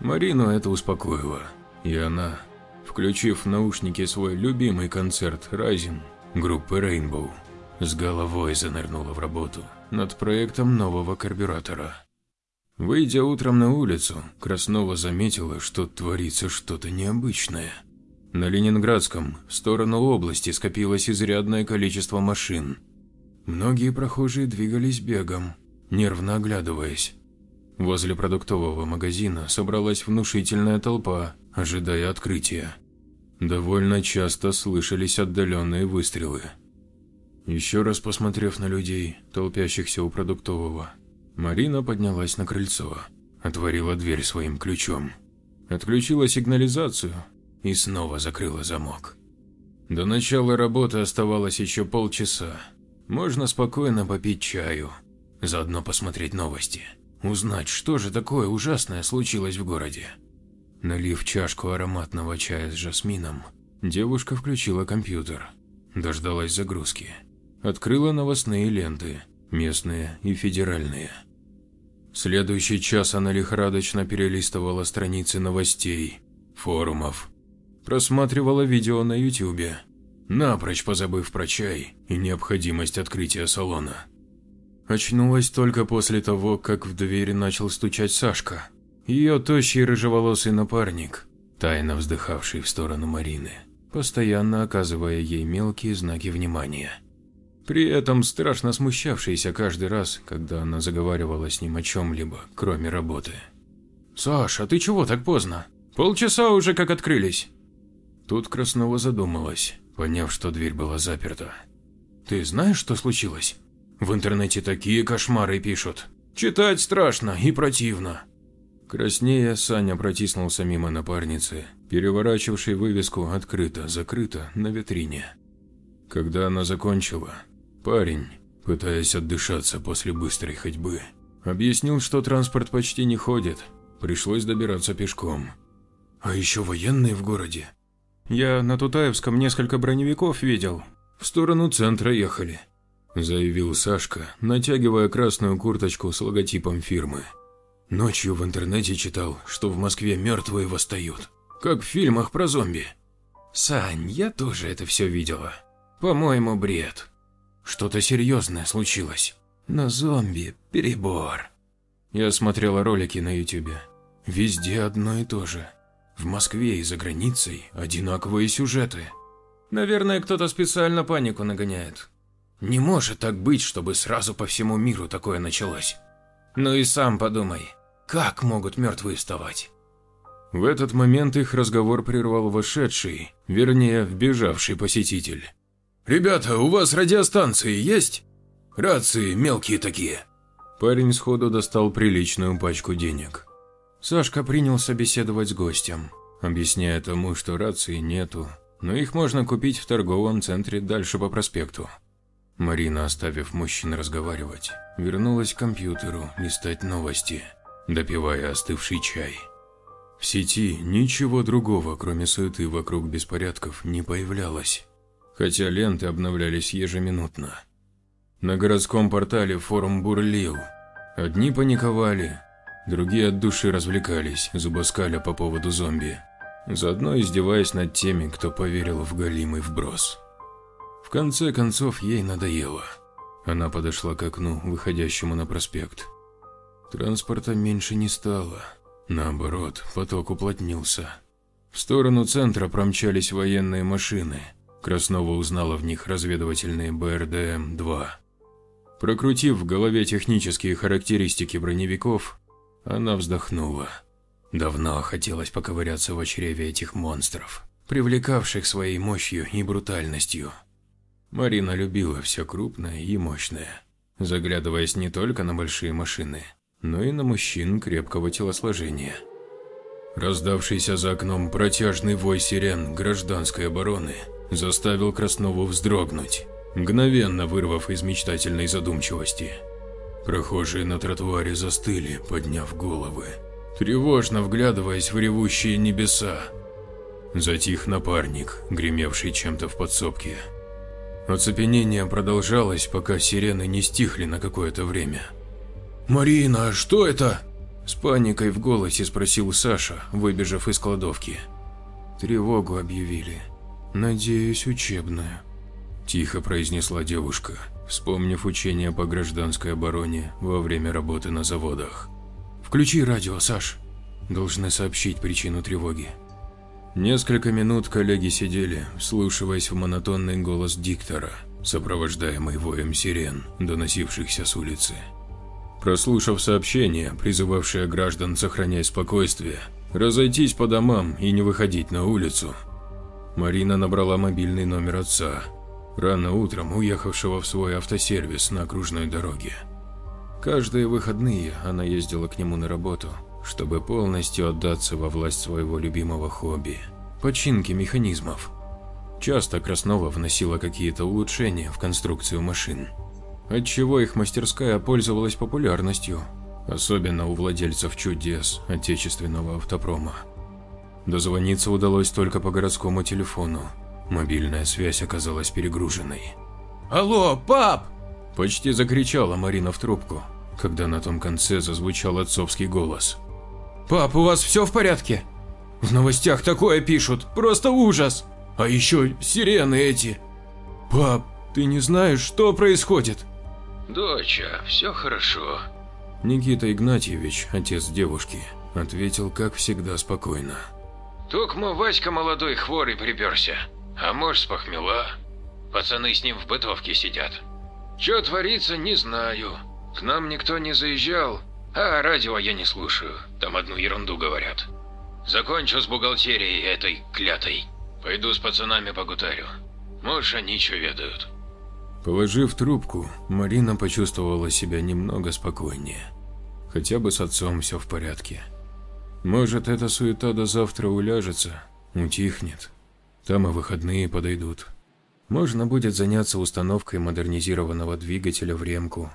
Марину это успокоило, и она, включив в наушники свой любимый концерт «Райзин» группы Rainbow, с головой занырнула в работу над проектом нового карбюратора. Выйдя утром на улицу, Краснова заметила, что творится что-то необычное. На Ленинградском, в сторону области, скопилось изрядное количество машин. Многие прохожие двигались бегом, нервно оглядываясь. Возле продуктового магазина собралась внушительная толпа, ожидая открытия. Довольно часто слышались отдаленные выстрелы. Еще раз посмотрев на людей, толпящихся у продуктового, Марина поднялась на крыльцо, отворила дверь своим ключом, отключила сигнализацию и снова закрыла замок. До начала работы оставалось еще полчаса. Можно спокойно попить чаю, заодно посмотреть новости, узнать, что же такое ужасное случилось в городе. Налив чашку ароматного чая с жасмином, девушка включила компьютер, дождалась загрузки, открыла новостные ленты, местные и федеральные. Следующий час она лихорадочно перелистывала страницы новостей, форумов, просматривала видео на ютубе, напрочь позабыв про чай и необходимость открытия салона. Очнулась только после того, как в двери начал стучать Сашка, ее тощий рыжеволосый напарник, тайно вздыхавший в сторону Марины, постоянно оказывая ей мелкие знаки внимания при этом страшно смущавшийся каждый раз, когда она заговаривала с ним о чем-либо, кроме работы. «Саш, а ты чего так поздно? Полчаса уже как открылись». Тут Краснова задумалась, поняв, что дверь была заперта. «Ты знаешь, что случилось? В интернете такие кошмары пишут. Читать страшно и противно». Краснея, Саня протиснулся мимо напарницы, переворачивавшей вывеску «Открыто-закрыто» на витрине. Когда она закончила, Парень, пытаясь отдышаться после быстрой ходьбы, объяснил, что транспорт почти не ходит, пришлось добираться пешком. А еще военные в городе. Я на Тутаевском несколько броневиков видел, в сторону центра ехали, заявил Сашка, натягивая красную курточку с логотипом фирмы. Ночью в интернете читал, что в Москве мертвые восстают, как в фильмах про зомби. Сань, я тоже это все видела. По-моему, бред. Что-то серьезное случилось. Но зомби – перебор. Я смотрела ролики на ютубе. Везде одно и то же. В Москве и за границей одинаковые сюжеты. Наверное, кто-то специально панику нагоняет. Не может так быть, чтобы сразу по всему миру такое началось. Ну и сам подумай, как могут мертвые вставать? В этот момент их разговор прервал вошедший, вернее, вбежавший посетитель. «Ребята, у вас радиостанции есть? Рации мелкие такие». Парень сходу достал приличную пачку денег. Сашка принялся беседовать с гостем, объясняя тому, что рации нету, но их можно купить в торговом центре дальше по проспекту. Марина, оставив мужчин разговаривать, вернулась к компьютеру листать новости, допивая остывший чай. В сети ничего другого, кроме суеты вокруг беспорядков, не появлялось хотя ленты обновлялись ежеминутно. На городском портале форум бурлил. Одни паниковали, другие от души развлекались, зубоскаля по поводу зомби, заодно издеваясь над теми, кто поверил в галимый вброс. В конце концов, ей надоело. Она подошла к окну, выходящему на проспект. Транспорта меньше не стало. Наоборот, поток уплотнился. В сторону центра промчались военные машины – Краснова узнала в них разведывательные БРДМ-2. Прокрутив в голове технические характеристики броневиков, она вздохнула. Давно хотелось поковыряться в чреве этих монстров, привлекавших своей мощью и брутальностью. Марина любила все крупное и мощное, заглядываясь не только на большие машины, но и на мужчин крепкого телосложения. Раздавшийся за окном протяжный вой сирен гражданской обороны – заставил Краснову вздрогнуть, мгновенно вырвав из мечтательной задумчивости.
Прохожие на тротуаре застыли, подняв головы, тревожно вглядываясь в ревущие небеса. Затих напарник, гремевший чем-то в подсобке. Оцепенение продолжалось, пока сирены не стихли на какое-то время. «Марина, что это?» С паникой в голосе спросил Саша, выбежав из кладовки. «Тревогу объявили. Надеюсь, учебную», – тихо произнесла девушка, вспомнив учения по гражданской обороне во время работы на заводах. «Включи радио, Саш. Должны сообщить причину тревоги». Несколько минут коллеги сидели, вслушиваясь в монотонный голос диктора, сопровождаемый воем сирен, доносившихся с улицы. Прослушав сообщение, призывавшее граждан сохранять спокойствие, разойтись по домам и не выходить на улицу, Марина набрала мобильный номер отца, рано утром уехавшего в свой автосервис на окружной дороге. Каждые выходные она ездила к нему на работу, чтобы полностью отдаться во власть своего любимого хобби – починки механизмов. Часто Краснова вносила какие-то улучшения в конструкцию машин, отчего их мастерская пользовалась популярностью, особенно у владельцев чудес отечественного автопрома. Дозвониться удалось только по городскому телефону. Мобильная связь оказалась перегруженной.
«Алло, пап!»
– почти закричала Марина в трубку, когда на том конце зазвучал отцовский голос.
«Пап, у вас все в порядке? В новостях такое пишут, просто ужас! А еще сирены эти! Пап, ты не знаешь, что происходит?»
«Доча, все хорошо». Никита Игнатьевич, отец девушки, ответил как всегда спокойно.
Токмо Васька молодой хворый приперся, а может с похмела. Пацаны с ним в бытовке сидят. Че творится, не знаю. К нам никто не заезжал, а радио я не слушаю, там одну ерунду говорят. Закончу с бухгалтерией этой клятой. Пойду с пацанами погутарю. Может, они что ведают.
Положив трубку, Марина почувствовала себя немного спокойнее. Хотя бы с отцом все в порядке. Может, эта суета до завтра уляжется, утихнет. Там и выходные подойдут. Можно будет заняться установкой модернизированного двигателя в ремку,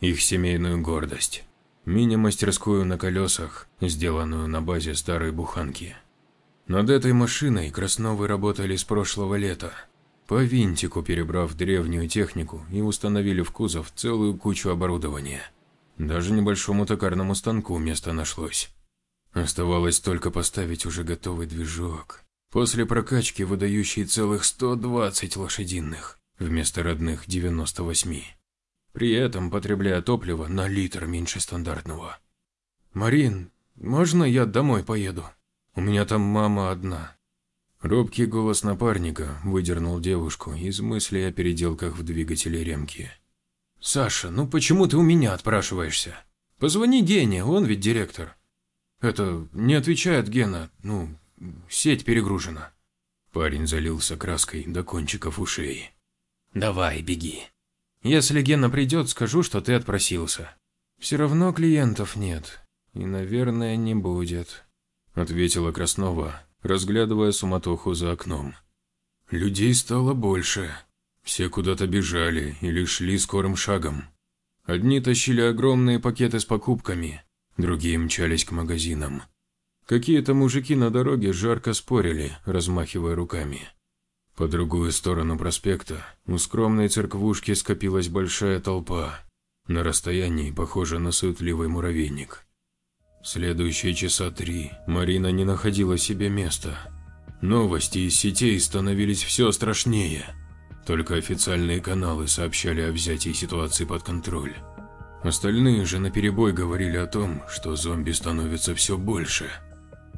их семейную гордость мини-мастерскую на колесах, сделанную на базе старой буханки. Над этой машиной Красновы работали с прошлого лета, по винтику перебрав древнюю технику и установили в кузов целую кучу оборудования. Даже небольшому токарному станку место нашлось. Оставалось только поставить уже готовый движок, после прокачки выдающий целых 120 лошадиных, вместо родных 98 при этом потребляя топливо на литр меньше стандартного. «Марин, можно я домой поеду? У меня там мама одна». Робкий голос напарника выдернул девушку из мыслей о переделках в двигателе ремки. «Саша, ну почему ты у меня отпрашиваешься? Позвони Гене, он ведь директор». «Это, не отвечает Гена, ну, сеть перегружена». Парень залился краской до кончиков ушей. «Давай, беги». Если Гена придет, скажу, что ты отпросился. Все равно клиентов нет. И, наверное, не будет, ответила Краснова, разглядывая суматоху за окном. Людей стало больше. Все куда-то бежали или шли скорым шагом. Одни тащили огромные пакеты с покупками, другие мчались к магазинам. Какие-то мужики на дороге жарко спорили, размахивая руками. По другую сторону проспекта у скромной церквушки скопилась большая толпа, на расстоянии похожа на суетливый муравейник. Следующие часа три Марина не находила себе места. Новости из сетей становились все страшнее. Только официальные каналы сообщали о взятии ситуации под контроль. Остальные же наперебой говорили о том, что зомби становится все больше.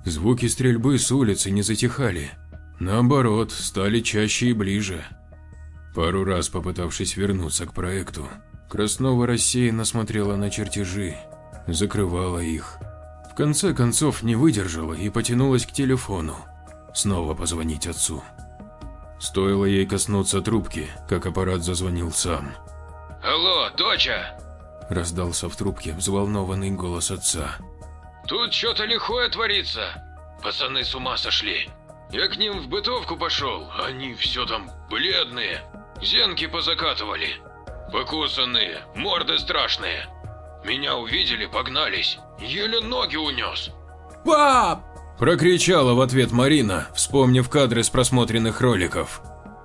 Звуки стрельбы с улицы не затихали, Наоборот, стали чаще и ближе. Пару раз попытавшись вернуться к проекту, Краснова рассеянно смотрела на чертежи, закрывала их. В конце концов не выдержала и потянулась к телефону. Снова позвонить отцу. Стоило ей коснуться трубки, как аппарат зазвонил сам.
«Алло, доча!»
Раздался в трубке взволнованный голос отца.
«Тут что-то лихое творится. Пацаны с ума сошли. Я к ним в бытовку пошел, они все там бледные, зенки позакатывали, покусанные, морды страшные. Меня увидели, погнались. Еле ноги унес.
«Пап!» – прокричала в ответ Марина, вспомнив кадры с просмотренных роликов.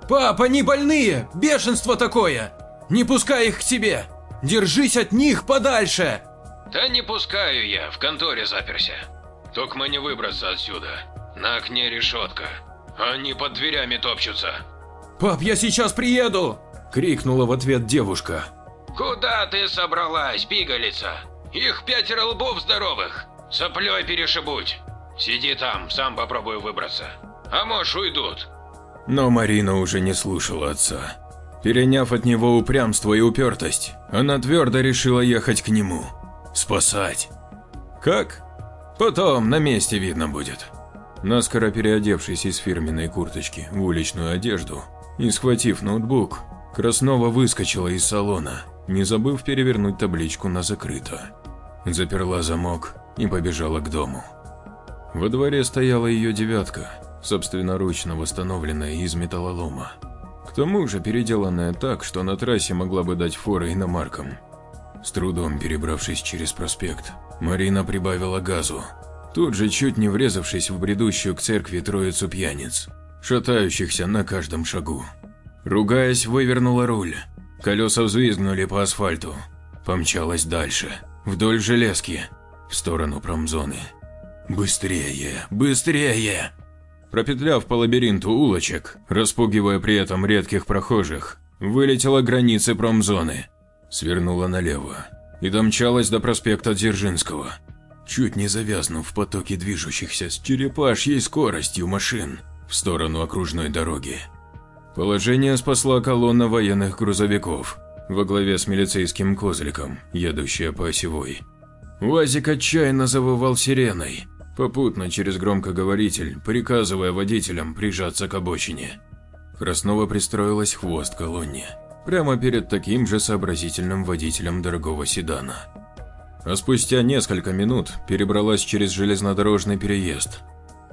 «Пап, они больные! Бешенство такое! Не пускай их к тебе! Держись от них подальше!»
Да не пускаю я, в конторе заперся. Только мне выбраться отсюда. На окне решетка. Они под дверями топчутся.
«Пап, я сейчас приеду!» – крикнула в ответ девушка.
Куда ты собралась, пигалица? Их пятеро лбов здоровых. Соплей перешибуть. Сиди там, сам попробую выбраться. А может уйдут.
Но Марина уже не слушала отца. Переняв от него упрямство и упертость, она твердо решила ехать к нему. Спасать. Как? Потом на месте видно будет. Наскоро переодевшись из фирменной курточки в уличную одежду и схватив ноутбук, Краснова выскочила из салона, не забыв перевернуть табличку на «закрыто». Заперла замок и побежала к дому. Во дворе стояла ее девятка, собственноручно восстановленная из металлолома. Тому же переделанная так, что на трассе могла бы дать форы иномаркам. С трудом перебравшись через проспект, Марина прибавила газу, тут же чуть не врезавшись в бредущую к церкви троицу пьяниц, шатающихся на каждом шагу. Ругаясь, вывернула руль. Колеса взвизгнули по асфальту. Помчалась дальше, вдоль железки, в сторону промзоны. «Быстрее! Быстрее!» Пропетляв по лабиринту улочек, распугивая при этом редких прохожих, вылетела границы промзоны, свернула налево и домчалась до проспекта Дзержинского, чуть не завязнув в потоке движущихся с черепашьей скоростью машин в сторону окружной дороги. Положение спасла колонна военных грузовиков во главе с милицейским козликом, едущая по осевой. УАЗик отчаянно завывал сиреной, попутно через громкоговоритель, приказывая водителям прижаться к обочине. Краснова пристроилась хвост колонне, прямо перед таким же сообразительным водителем дорогого седана. А спустя несколько минут перебралась через железнодорожный переезд,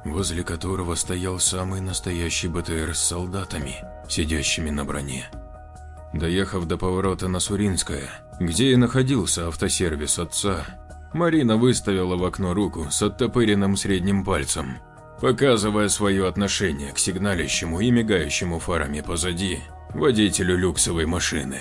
возле которого стоял самый настоящий БТР с солдатами, сидящими на броне. Доехав до поворота на Суринское, где и находился автосервис отца, Марина выставила в окно руку с оттопыренным средним пальцем, показывая свое отношение к сигналящему и мигающему фарами позади водителю люксовой машины.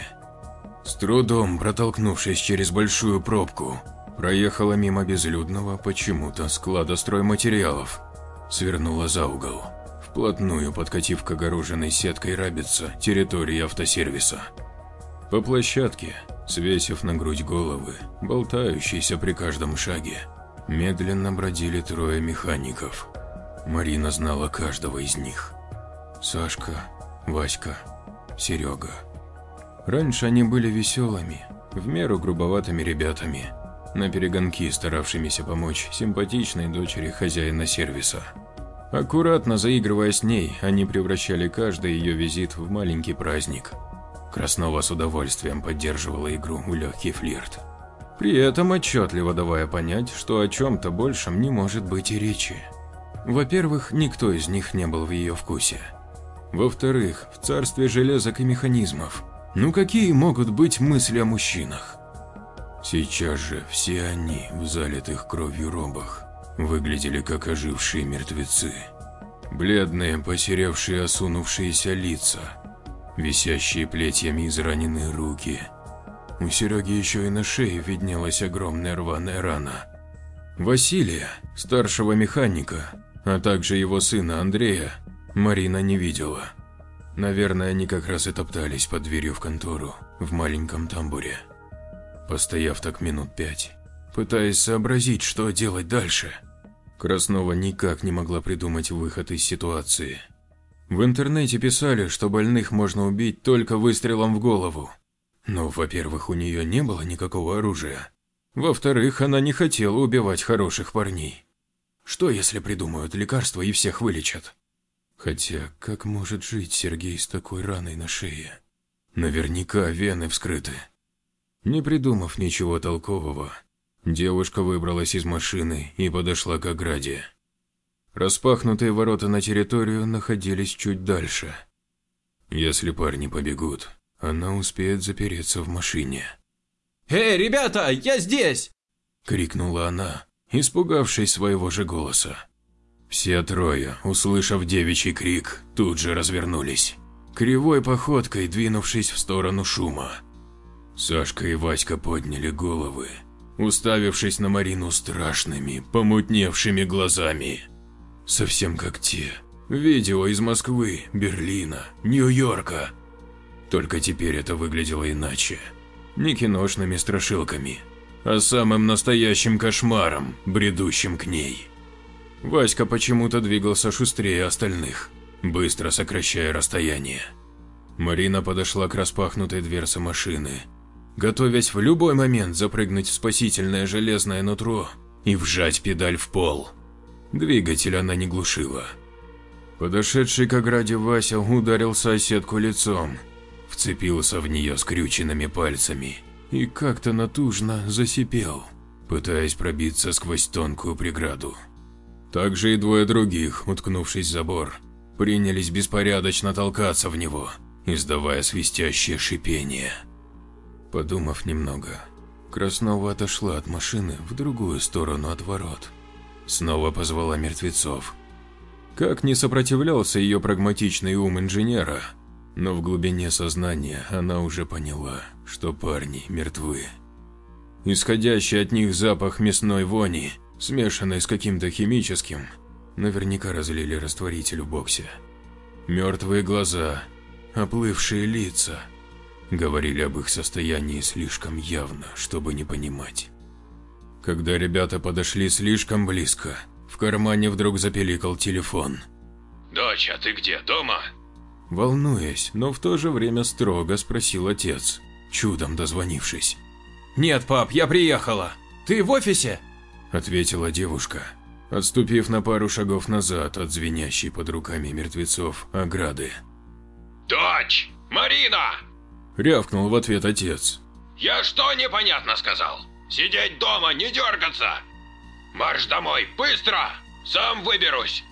С трудом протолкнувшись через большую пробку, проехала мимо безлюдного почему-то склада стройматериалов, свернула за угол, вплотную подкатив к огороженной сеткой рабица территории автосервиса. По площадке, свесив на грудь головы, болтающиеся при каждом шаге, медленно бродили трое механиков. Марина знала каждого из них. Сашка, Васька, Серега. Раньше они были веселыми, в меру грубоватыми ребятами, на перегонки старавшимися помочь симпатичной дочери хозяина сервиса. Аккуратно заигрывая с ней, они превращали каждый ее визит в маленький праздник – Краснова с удовольствием поддерживала игру в легкий флирт. При этом отчетливо давая понять, что о чем-то большем не может быть и речи. Во-первых, никто из них не был в ее вкусе. Во-вторых, в царстве железок и механизмов, ну какие могут быть мысли о мужчинах? Сейчас же все они в залитых кровью робах выглядели как ожившие мертвецы. Бледные, посеревшие, осунувшиеся лица – висящие плетьями израненные руки. У Сереги еще и на шее виднелась огромная рваная рана. Василия, старшего механика, а также его сына Андрея, Марина не видела. Наверное, они как раз и топтались под дверью в контору, в маленьком тамбуре. Постояв так минут пять, пытаясь сообразить, что делать дальше, Краснова никак не могла придумать выход из ситуации. В интернете писали, что больных можно убить только выстрелом в голову. Но, во-первых, у нее не было никакого оружия. Во-вторых, она не хотела убивать хороших парней. Что, если придумают лекарства и всех вылечат? Хотя, как может жить Сергей с такой раной на шее? Наверняка вены вскрыты. Не придумав ничего толкового, девушка выбралась из машины и подошла к ограде. Распахнутые ворота на территорию находились чуть дальше. Если парни побегут, она успеет запереться в машине.
«Эй, ребята, я здесь!»
– крикнула она, испугавшись своего же голоса. Все трое, услышав девичий крик, тут же развернулись, кривой походкой двинувшись в сторону шума. Сашка и Васька подняли головы, уставившись на Марину страшными, помутневшими глазами. Совсем как те. Видео из Москвы, Берлина, Нью-Йорка. Только теперь это выглядело иначе. Не киношными страшилками, а самым настоящим кошмаром, бредущим к ней. Васька почему-то двигался шустрее остальных, быстро сокращая расстояние. Марина подошла к распахнутой дверце машины, готовясь в любой момент запрыгнуть в спасительное железное нутро и вжать педаль в пол. Двигатель она не глушила. Подошедший к ограде Вася ударил соседку лицом, вцепился в нее скрюченными пальцами и как-то натужно засипел, пытаясь пробиться сквозь тонкую преграду. Также и двое других, уткнувшись в забор, принялись беспорядочно толкаться в него, издавая свистящее шипение. Подумав немного, Краснова отошла от машины в другую сторону от ворот. Снова позвала мертвецов. Как не сопротивлялся ее прагматичный ум инженера, но в глубине сознания она уже поняла, что парни мертвы. Исходящий от них запах мясной вони, смешанный с каким-то химическим, наверняка разлили растворитель в боксе. Мертвые глаза, оплывшие лица – говорили об их состоянии слишком явно, чтобы не понимать. Когда ребята подошли слишком близко, в кармане вдруг запеликал телефон.
«Дочь, а ты где, дома?»
Волнуясь, но в то же время строго спросил отец, чудом дозвонившись.
«Нет, пап, я приехала. Ты в офисе?»
Ответила девушка, отступив на пару шагов назад от звенящей под руками мертвецов ограды.
«Дочь! Марина!»
Рявкнул в ответ отец.
«Я что непонятно сказал? Сидеть дома, не дергаться! Марш домой, быстро! Сам выберусь!»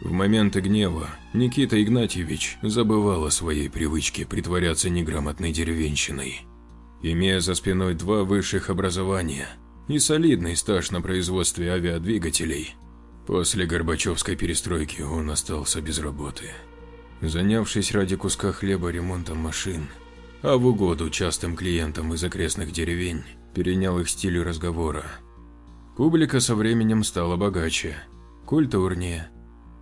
В моменты гнева Никита Игнатьевич забывал о своей привычке притворяться неграмотной деревенщиной. Имея за спиной два высших образования и солидный стаж на производстве авиадвигателей, после Горбачевской перестройки он остался без работы. Занявшись ради куска хлеба ремонтом машин, а в угоду частым клиентам из окрестных деревень перенял их стиль разговора. Публика со временем стала богаче, культурнее,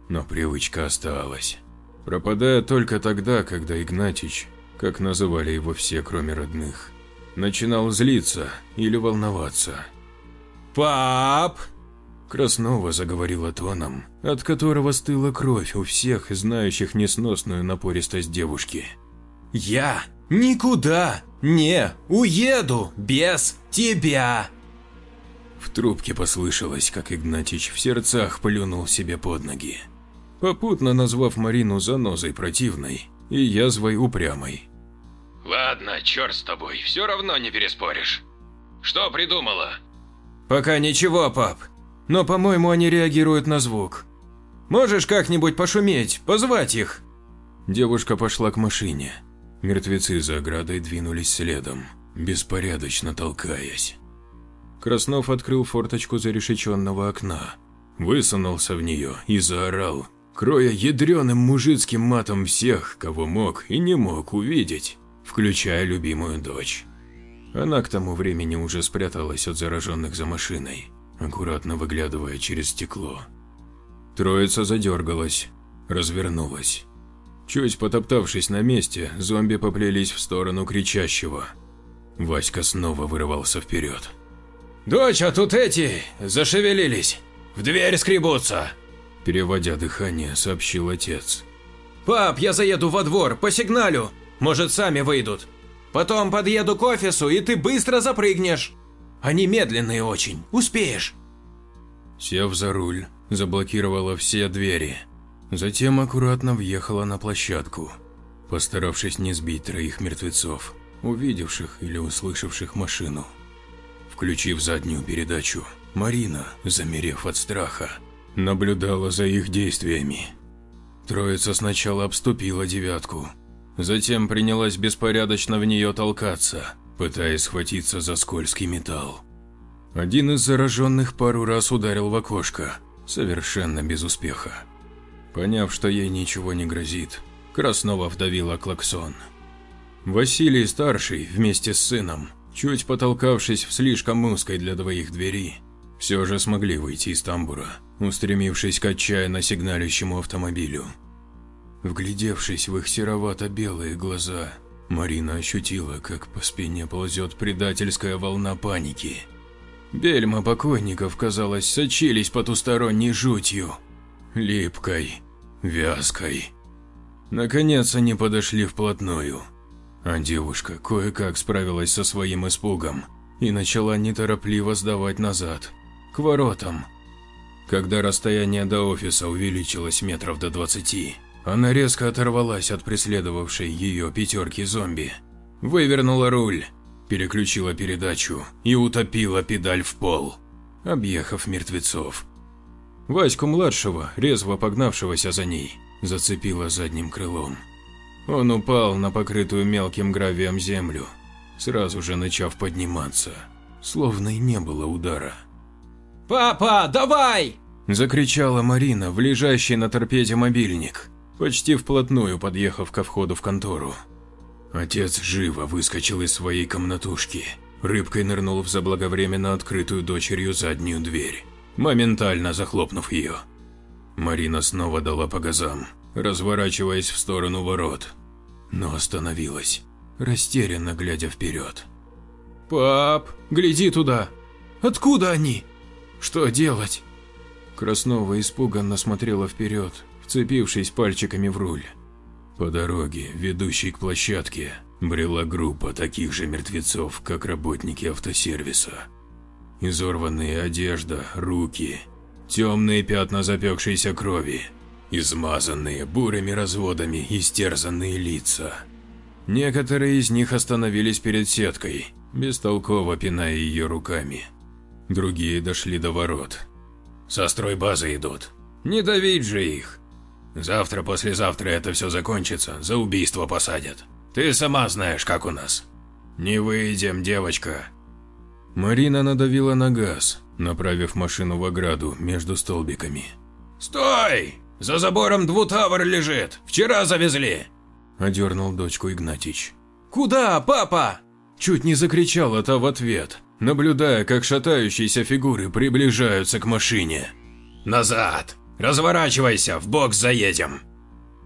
но привычка осталась, пропадая только тогда, когда Игнатич, как называли его все, кроме родных, начинал злиться или волноваться.
«Пап!»
Краснова заговорила тоном, от которого стыла кровь у всех, знающих несносную напористость девушки.
«Я Никуда не уеду без тебя.
В трубке послышалось, как Игнатьич в сердцах плюнул себе под ноги, попутно назвав Марину занозой противной и язвой упрямой.
Ладно, черт с тобой, все равно не переспоришь. Что придумала?
Пока ничего, пап. Но, по-моему, они реагируют на звук. Можешь как-нибудь пошуметь, позвать их?
Девушка пошла к машине, Мертвецы за оградой двинулись следом, беспорядочно толкаясь. Краснов открыл форточку зарешеченного окна, высунулся в нее и заорал, кроя ядреным мужицким матом всех, кого мог и не мог увидеть, включая любимую дочь. Она к тому времени уже спряталась от зараженных за машиной, аккуратно выглядывая через стекло. Троица задергалась, развернулась. Чуть потоптавшись на месте, зомби поплелись в сторону кричащего. Васька снова вырывался вперед.
«Дочь, а тут эти зашевелились, в дверь скребутся!»
Переводя дыхание, сообщил отец.
«Пап, я заеду во двор, по сигналю, может сами выйдут. Потом подъеду к офису, и ты быстро запрыгнешь. Они медленные очень, успеешь».
Сев за руль, заблокировала все двери, Затем аккуратно въехала на площадку, постаравшись не сбить троих мертвецов, увидевших или услышавших машину. Включив заднюю передачу, Марина, замерев от страха, наблюдала за их действиями. Троица сначала обступила девятку, затем принялась беспорядочно в нее толкаться,
пытаясь схватиться за скользкий металл. Один из зараженных пару раз ударил в окошко, совершенно без успеха. Поняв, что ей ничего не грозит, Краснова вдавила клаксон. Василий старший вместе с сыном, чуть потолкавшись в слишком узкой для двоих двери, все же смогли выйти из тамбура, устремившись к отчаянно сигналищему автомобилю. Вглядевшись в их серовато-белые глаза, Марина ощутила, как по спине ползет предательская волна паники. Бельма покойников, казалось, сочились потусторонней жутью, липкой, вязкой. Наконец они подошли вплотную, а девушка кое-как справилась со своим испугом и начала неторопливо сдавать назад, к воротам. Когда расстояние до офиса увеличилось метров до двадцати, она резко оторвалась от преследовавшей ее пятерки зомби, вывернула руль, переключила передачу и утопила педаль в пол, объехав мертвецов. Ваську-младшего, резво погнавшегося за ней, зацепила задним крылом. Он упал на покрытую мелким гравием землю, сразу же начав подниматься, словно и не было удара.
«Папа, давай!»
– закричала Марина в лежащий на торпеде мобильник, почти вплотную подъехав ко входу в контору. Отец живо выскочил из своей комнатушки, рыбкой нырнул в заблаговременно открытую дочерью заднюю дверь, моментально захлопнув ее. Марина снова дала по газам, разворачиваясь в сторону ворот, но остановилась, растерянно глядя вперед.
«Пап, гляди туда! Откуда они?
Что делать?» Краснова испуганно смотрела вперед, вцепившись пальчиками в руль. По дороге, ведущей к площадке, брела группа таких же мертвецов, как работники автосервиса. Изорванные одежда, руки, темные пятна запекшейся крови, измазанные бурыми разводами истерзанные лица. Некоторые из них остановились перед сеткой, бестолково пиная ее руками. Другие дошли до ворот. «Со стройбазы идут. Не давить же их!» Завтра-послезавтра это все закончится, за убийство посадят. Ты сама знаешь, как у нас. Не выйдем, девочка. Марина надавила на газ, направив машину в ограду между столбиками. «Стой! За забором двутавр лежит! Вчера завезли!» Одернул дочку Игнатич.
«Куда, папа?»
Чуть не закричала та в ответ, наблюдая, как шатающиеся фигуры приближаются к машине. «Назад! Разворачивайся, в бокс заедем!»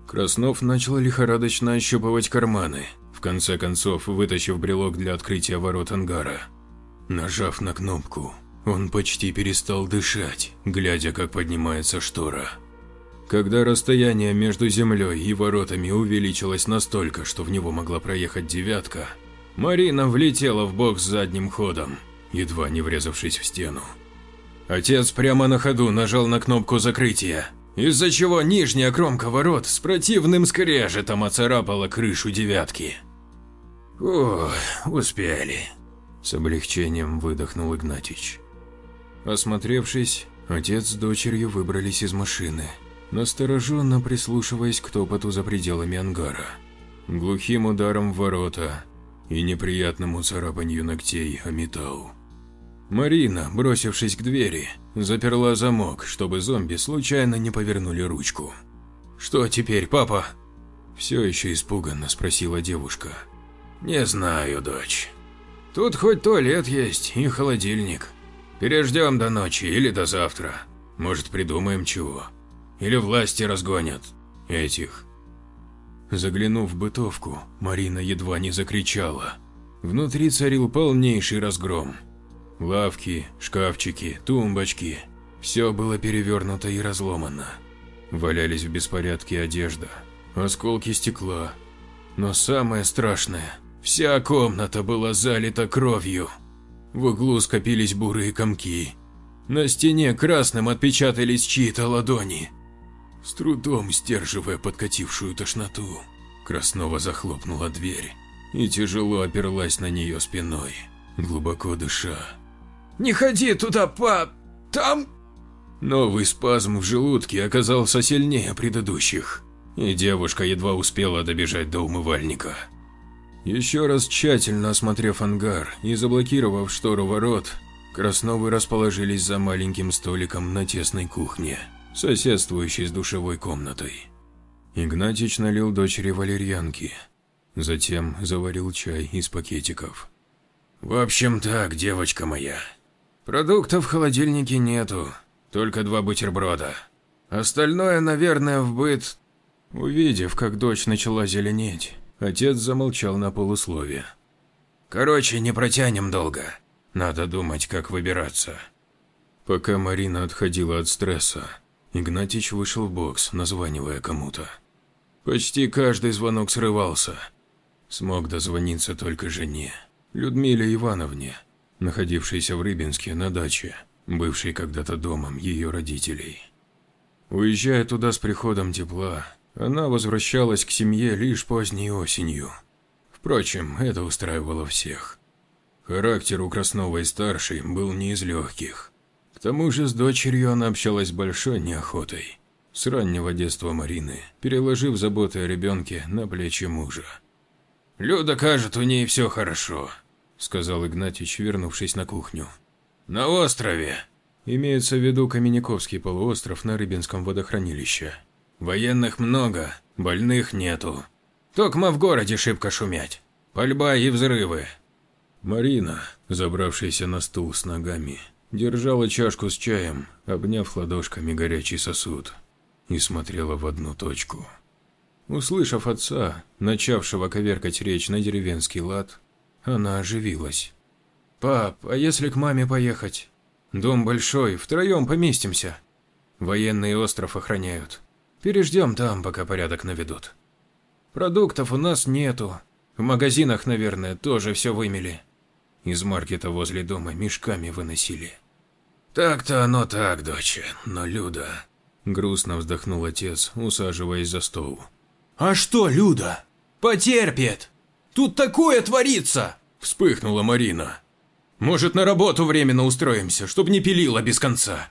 Краснов начал лихорадочно ощупывать карманы, в конце концов вытащив брелок для открытия ворот ангара. Нажав на кнопку, он почти перестал дышать, глядя, как поднимается штора. Когда расстояние между землей и воротами увеличилось настолько, что в него могла проехать девятка, Марина влетела в бокс задним ходом, едва не врезавшись в стену. Отец прямо на ходу нажал на кнопку закрытия, из-за чего нижняя кромка ворот с противным скрежетом оцарапала крышу девятки. «Ох, успели», – с облегчением выдохнул Игнатич. Осмотревшись, отец с дочерью выбрались из машины, настороженно прислушиваясь к топоту за пределами ангара, глухим ударом в ворота и неприятному царапанью ногтей о металл. Марина, бросившись к двери, заперла замок, чтобы зомби случайно не повернули ручку. «Что теперь, папа?» Все еще испуганно спросила девушка. «Не знаю, дочь. Тут хоть туалет есть и холодильник. Переждем до ночи или до завтра. Может, придумаем чего. Или власти разгонят. Этих». Заглянув в бытовку, Марина едва не закричала. Внутри царил полнейший разгром. Лавки, шкафчики, тумбочки – все было перевернуто и разломано. Валялись в беспорядке одежда, осколки стекла. Но самое страшное – вся комната была залита кровью. В углу скопились бурые комки. На стене красным отпечатались чьи-то ладони. С трудом сдерживая подкатившую тошноту, Краснова захлопнула дверь и тяжело оперлась на нее спиной, глубоко дыша.
Не ходи туда, пап! Там...»
Новый спазм в желудке оказался сильнее предыдущих, и девушка едва успела добежать до умывальника.
Еще раз тщательно осмотрев ангар и заблокировав штору ворот, Красновы расположились за маленьким столиком на тесной кухне, соседствующей с душевой комнатой. Игнатьич налил дочери валерьянки, затем заварил чай из пакетиков.
«В общем так, девочка моя. Продуктов в холодильнике нету, только два бутерброда. Остальное, наверное, в быт...»
Увидев, как дочь начала зеленеть, отец замолчал на полуслове.
«Короче, не протянем долго. Надо думать, как выбираться».
Пока Марина отходила от стресса, Игнатьич вышел в бокс, названивая кому-то. Почти каждый звонок срывался. Смог дозвониться только жене, Людмиле Ивановне, находившейся в Рыбинске на даче, бывшей когда-то домом ее родителей. Уезжая туда с приходом тепла, она возвращалась к семье лишь поздней осенью. Впрочем, это устраивало всех. Характер у Красновой-старшей был не из легких. К тому же с дочерью она общалась большой неохотой. С раннего детства Марины, переложив заботы о ребенке на плечи мужа.
«Люда, кажет, у ней все хорошо», –
сказал Игнатьич, вернувшись на кухню.
«На острове».
Имеется в виду Каменниковский полуостров на Рыбинском водохранилище.
Военных много, больных нету. Токма в городе шибко шумять. Пальба и взрывы.
Марина, забравшаяся на стул с ногами, держала чашку с чаем, обняв ладошками горячий сосуд, и смотрела в одну точку. Услышав отца, начавшего коверкать речь на деревенский лад, она оживилась. «Пап, а если к маме поехать? Дом большой, втроем поместимся. Военный остров охраняют. Переждем там, пока порядок наведут. Продуктов у нас нету. В магазинах, наверное, тоже все вымели. Из маркета возле дома мешками выносили.
Так-то оно так, доча, но Люда...
Грустно вздохнул отец, усаживаясь за стол.
А что, Люда? Потерпит. Тут такое творится! Вспыхнула Марина. Может, на работу временно устроимся, чтоб не пилила без конца.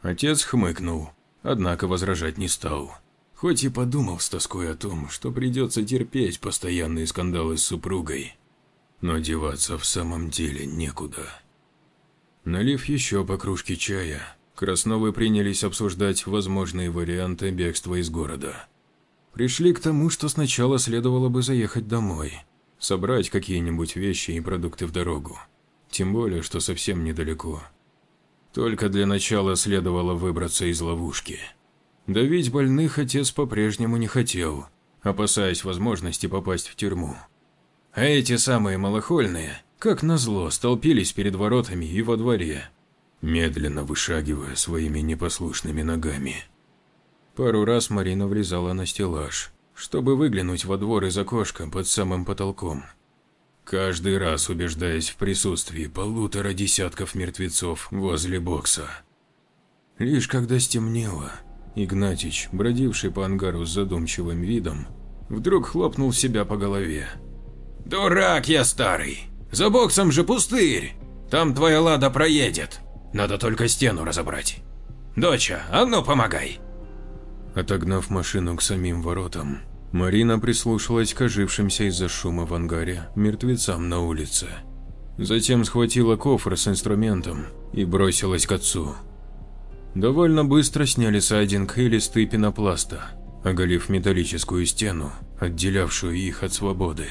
Отец хмыкнул однако возражать не стал. Хоть и подумал с тоской о том, что придется терпеть постоянные скандалы с супругой, но деваться в самом деле некуда. Налив еще по кружке чая, Красновы принялись обсуждать возможные варианты бегства из города. Пришли к тому, что сначала следовало бы заехать домой, собрать какие-нибудь вещи и продукты в дорогу. Тем более, что совсем недалеко. Только для начала следовало выбраться из ловушки. Давить больных отец по-прежнему не хотел, опасаясь возможности попасть в тюрьму. А эти самые малохольные, как назло, столпились перед воротами и во дворе, медленно вышагивая своими непослушными ногами. Пару раз Марина влезала на стеллаж, чтобы выглянуть во двор из окошка под самым потолком – каждый раз убеждаясь в присутствии полутора десятков мертвецов возле бокса. Лишь когда стемнело, Игнатич, бродивший по ангару с задумчивым видом, вдруг хлопнул себя по голове.
«Дурак я старый! За боксом же пустырь! Там твоя лада проедет! Надо только стену разобрать! Доча, а ну помогай!»
Отогнав машину к самим воротам, Марина прислушалась к ожившимся из-за шума в ангаре мертвецам на улице. Затем схватила кофр с инструментом и бросилась к отцу. Довольно быстро сняли сайдинг и листы пенопласта, оголив металлическую стену, отделявшую их от свободы.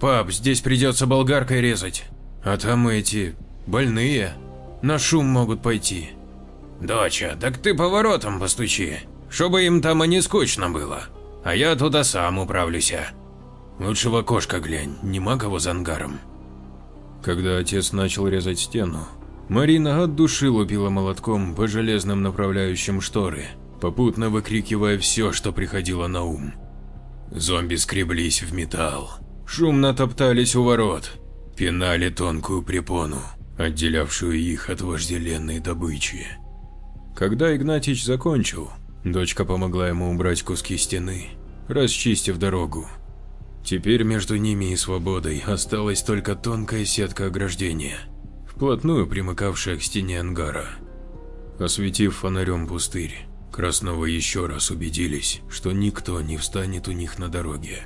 «Пап, здесь придется болгаркой резать, а там эти... больные. На шум могут пойти».
«Доча, так ты поворотом постучи, чтобы им там и не скучно было», а я туда сам управлюсь. Лучше в окошко глянь, нема кого за ангаром.
Когда отец начал резать стену, Марина от души лупила молотком по железным направляющим шторы, попутно выкрикивая все, что приходило на ум. Зомби скреблись в металл, шумно топтались у ворот, пинали тонкую препону, отделявшую их от вожделенной добычи. Когда Игнатьич закончил, Дочка помогла ему убрать куски стены, расчистив дорогу. Теперь между ними и свободой осталась только тонкая сетка ограждения, вплотную примыкавшая к стене ангара. Осветив фонарем пустырь, Красновы еще раз убедились, что никто не встанет у них на дороге.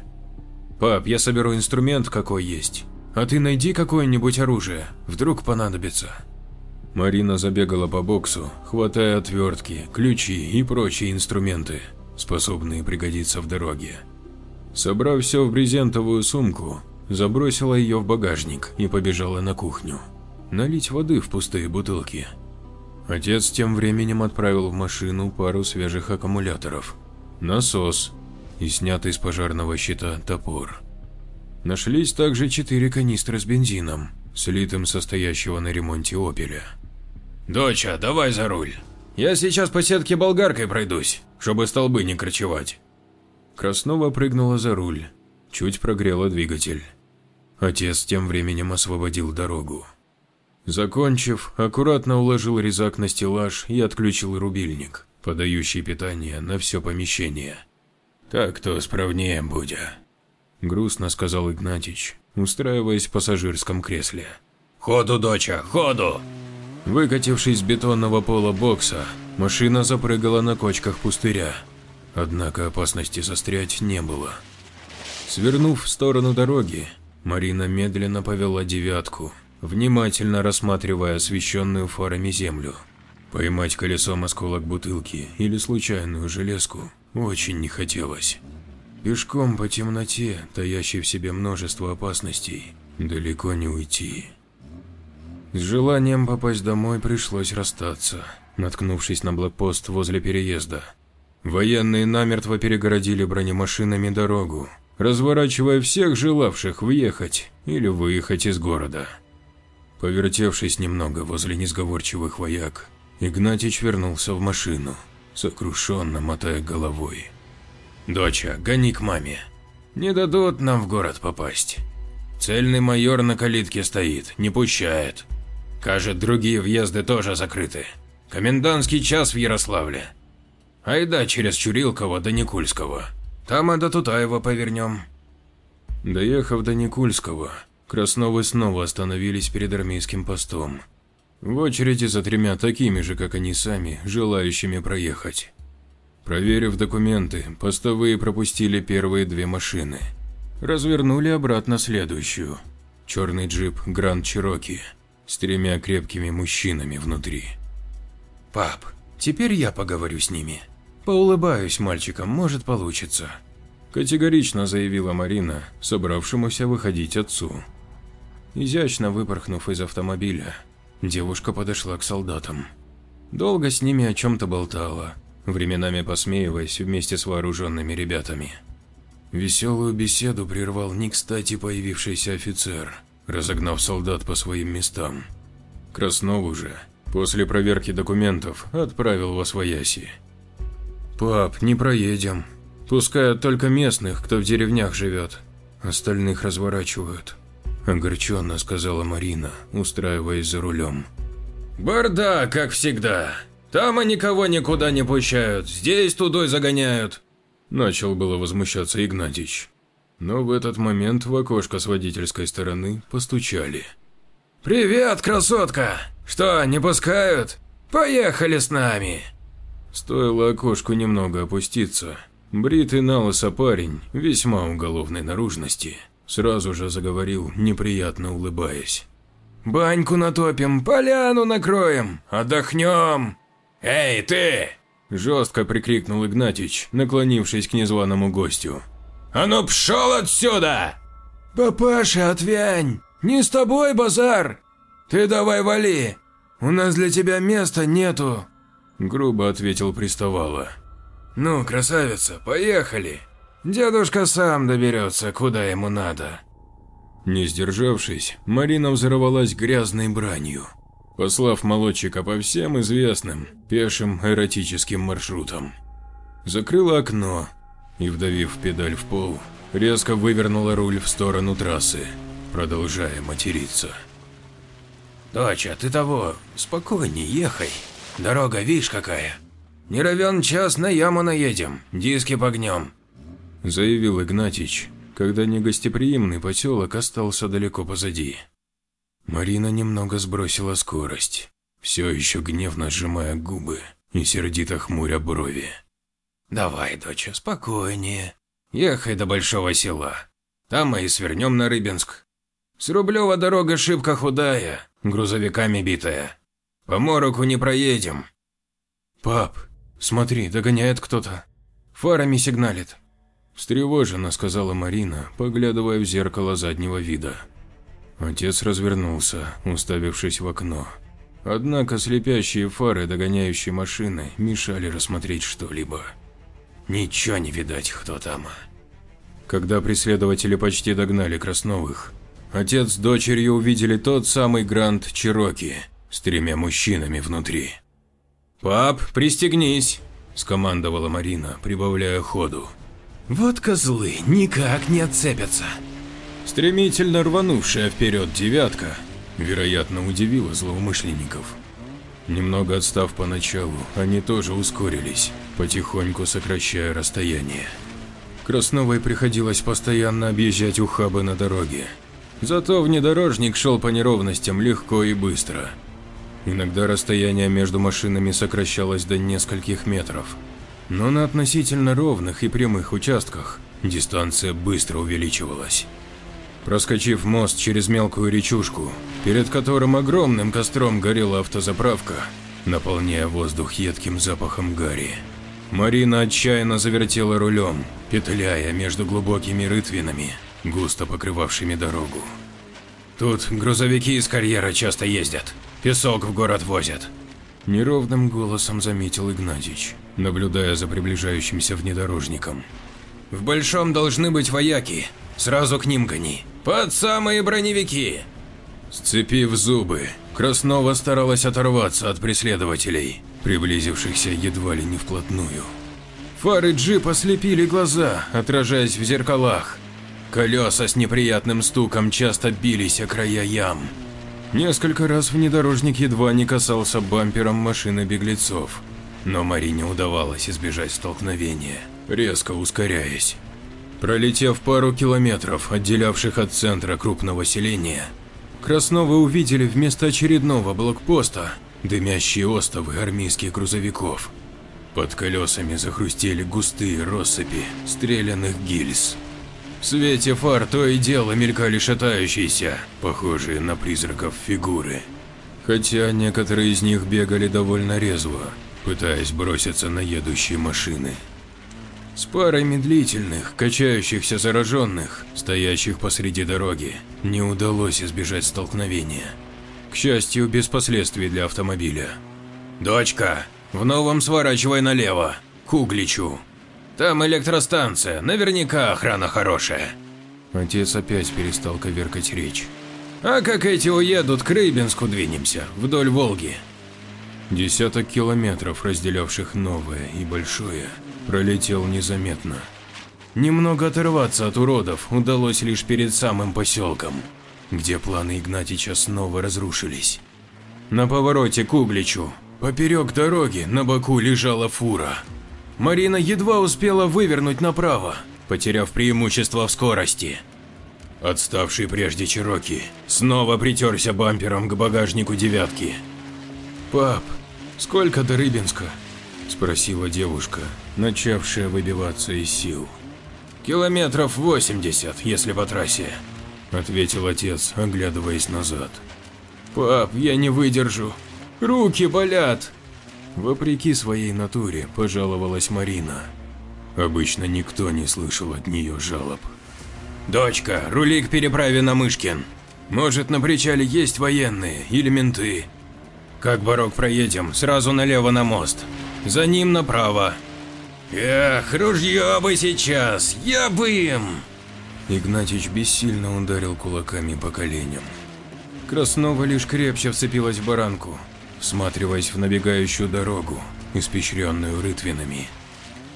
Пап, я соберу инструмент, какой есть. А ты найди какое-нибудь оружие, вдруг понадобится.
Марина забегала по боксу, хватая отвертки, ключи и прочие инструменты, способные пригодиться в дороге. Собрав все в брезентовую сумку, забросила ее в багажник и побежала на кухню. Налить воды в пустые бутылки. Отец тем временем отправил в машину пару свежих аккумуляторов, насос и снятый с пожарного щита топор. Нашлись также четыре канистры с бензином, слитым состоящего на ремонте «Опеля».
«Доча, давай за руль. Я сейчас по сетке болгаркой пройдусь, чтобы столбы не крачевать».
Краснова прыгнула за руль, чуть прогрела двигатель. Отец тем временем освободил дорогу. Закончив, аккуратно уложил резак на стеллаж и отключил рубильник, подающий питание на все помещение.
«Так-то справнее, Будя», –
грустно сказал Игнатич, устраиваясь в пассажирском кресле.
«Ходу, доча, ходу!»
Выкатившись с бетонного пола бокса, машина запрыгала на кочках пустыря. Однако опасности застрять не было. Свернув в сторону дороги, Марина медленно повела девятку, внимательно рассматривая освещенную фарами землю. Поймать колесом осколок бутылки или случайную железку очень не хотелось. Пешком по темноте, таящей в себе множество опасностей, далеко не уйти. С желанием попасть домой пришлось расстаться, наткнувшись на блокпост возле переезда. Военные намертво перегородили бронемашинами дорогу, разворачивая всех желавших въехать или выехать из города. Повертевшись немного возле несговорчивых вояк, Игнатьич вернулся в машину, сокрушенно мотая головой.
«Доча, гони к маме. Не дадут нам в город попасть. Цельный майор на калитке стоит, не пущает. Кажет, другие въезды тоже закрыты. Комендантский час в Ярославле. Айда через Чурилково до Никульского. Там и до Тутаева повернем.
Доехав до Никульского, Красновы снова остановились перед армейским постом. В очереди за тремя такими же, как они сами, желающими проехать. Проверив документы, постовые пропустили первые две машины. Развернули обратно следующую. Черный джип Гранд Чироки с тремя крепкими мужчинами внутри.
«Пап, теперь я поговорю с ними. Поулыбаюсь мальчикам, может получится», –
категорично заявила Марина, собравшемуся выходить отцу. Изящно выпорхнув из автомобиля, девушка подошла к солдатам. Долго с ними о чем-то болтала, временами посмеиваясь вместе с вооруженными ребятами. Веселую беседу прервал не кстати появившийся офицер – разогнав солдат по своим местам. Краснову же, после проверки документов, отправил во свояси. «Пап, не проедем. Пускают только местных, кто в деревнях живет. Остальных разворачивают», – огорченно сказала Марина, устраиваясь за рулем.
«Бардак, как всегда. Там они никого никуда не пущают, здесь тудой загоняют», –
начал было возмущаться Игнатьич. Но в этот момент в окошко с водительской стороны постучали.
«Привет, красотка! Что, не пускают? Поехали с нами!»
Стоило окошку немного опуститься. Бритый налысо парень, весьма уголовной наружности, сразу же заговорил, неприятно улыбаясь.
«Баньку натопим, поляну накроем, отдохнем!» «Эй, ты!» – жестко прикрикнул Игнатич, наклонившись к незваному гостю. «А ну пшел отсюда!» «Папаша, отвянь! Не с тобой базар! Ты давай вали! У нас для тебя места нету!»
Грубо ответил приставала.
«Ну, красавица, поехали! Дедушка сам доберется, куда ему надо!»
Не сдержавшись, Марина взорвалась грязной бранью, послав молодчика по всем известным пешим эротическим маршрутам. Закрыла окно, и, вдавив педаль в пол, резко вывернула руль в сторону трассы, продолжая материться.
«Доча, ты того, спокойней ехай. Дорога, видишь какая. Не ровен час на яму наедем, диски погнем», –
заявил Игнатич, когда негостеприимный поселок остался далеко позади. Марина немного сбросила скорость, все еще гневно сжимая губы и сердито хмуря брови.
«Давай, доча, спокойнее. Ехай до большого села. Там мы и свернем на Рыбинск. С Рублева дорога шибко худая, грузовиками битая. По мороку не проедем. Пап, смотри, догоняет кто-то. Фарами сигналит.
Встревоженно сказала Марина, поглядывая в зеркало заднего вида. Отец развернулся, уставившись в окно. Однако слепящие фары догоняющей машины мешали рассмотреть что-либо.
Ничего не видать, кто там.
Когда преследователи почти догнали Красновых, отец с дочерью увидели тот самый Гранд Чироки с тремя мужчинами внутри.
«Пап, пристегнись!»
– скомандовала Марина, прибавляя ходу.
«Вот козлы, никак не отцепятся!»
Стремительно рванувшая вперед девятка, вероятно, удивила злоумышленников. Немного отстав поначалу, они тоже ускорились, потихоньку сокращая расстояние. Красновой приходилось постоянно объезжать ухабы на дороге. Зато внедорожник шел по неровностям легко и быстро. Иногда расстояние между машинами сокращалось до нескольких метров. Но на относительно ровных и прямых участках дистанция быстро увеличивалась. Проскочив мост через мелкую речушку, перед которым огромным костром горела автозаправка, наполняя воздух едким запахом гари, Марина отчаянно завертела рулем, петляя между глубокими рытвинами, густо покрывавшими дорогу.
«Тут грузовики из карьера часто ездят, песок в город возят», –
неровным голосом заметил Игнатьич, наблюдая за приближающимся внедорожником.
«В Большом должны быть вояки, сразу к ним гони, под самые броневики!»
Сцепив зубы, Краснова старалась оторваться от преследователей, приблизившихся едва ли не вплотную. Фары джипа слепили глаза, отражаясь в зеркалах. Колеса с неприятным стуком часто бились о края ям. Несколько раз внедорожник едва не касался бампером машины беглецов, но Марине удавалось избежать столкновения, резко ускоряясь. Пролетев пару километров, отделявших от центра крупного селения, Красновы увидели вместо очередного блокпоста дымящие остовы армейских грузовиков. Под колесами захрустели густые россыпи стрелянных гильз. В свете фар то и дело мелькали шатающиеся, похожие на призраков фигуры. Хотя некоторые из них бегали довольно резво, пытаясь броситься на едущие машины. С парой медлительных, качающихся зараженных, стоящих посреди дороги, не удалось избежать столкновения. К счастью, без последствий для автомобиля.
«Дочка, в новом сворачивай налево, к Угличу. Там электростанция, наверняка охрана хорошая».
Отец опять перестал коверкать речь.
«А как эти уедут, к Рыбинску двинемся, вдоль Волги».
Десяток километров, разделявших новое и большое, пролетел незаметно. Немного оторваться от уродов удалось лишь перед самым поселком, где планы Игнатича снова разрушились. На повороте к Угличу, поперек дороги, на боку лежала фура. Марина едва успела вывернуть направо, потеряв преимущество в скорости. Отставший прежде Чироки снова притерся бампером к багажнику девятки. «Пап, сколько до Рыбинска?» – спросила девушка, начавшая выбиваться из сил.
«Километров 80, если по трассе», –
ответил отец, оглядываясь назад.
«Пап, я не выдержу. Руки болят!»
Вопреки своей натуре, пожаловалась Марина. Обычно никто не слышал от нее жалоб.
«Дочка, рули к переправе на Мышкин. Может, на причале есть военные или менты. Как барок проедем, сразу налево на мост. За ним направо. Эх, ружье бы сейчас, я бы им!»
Игнатьич бессильно ударил кулаками по коленям. Краснова лишь крепче вцепилась в баранку, всматриваясь в набегающую дорогу, испещренную рытвинами.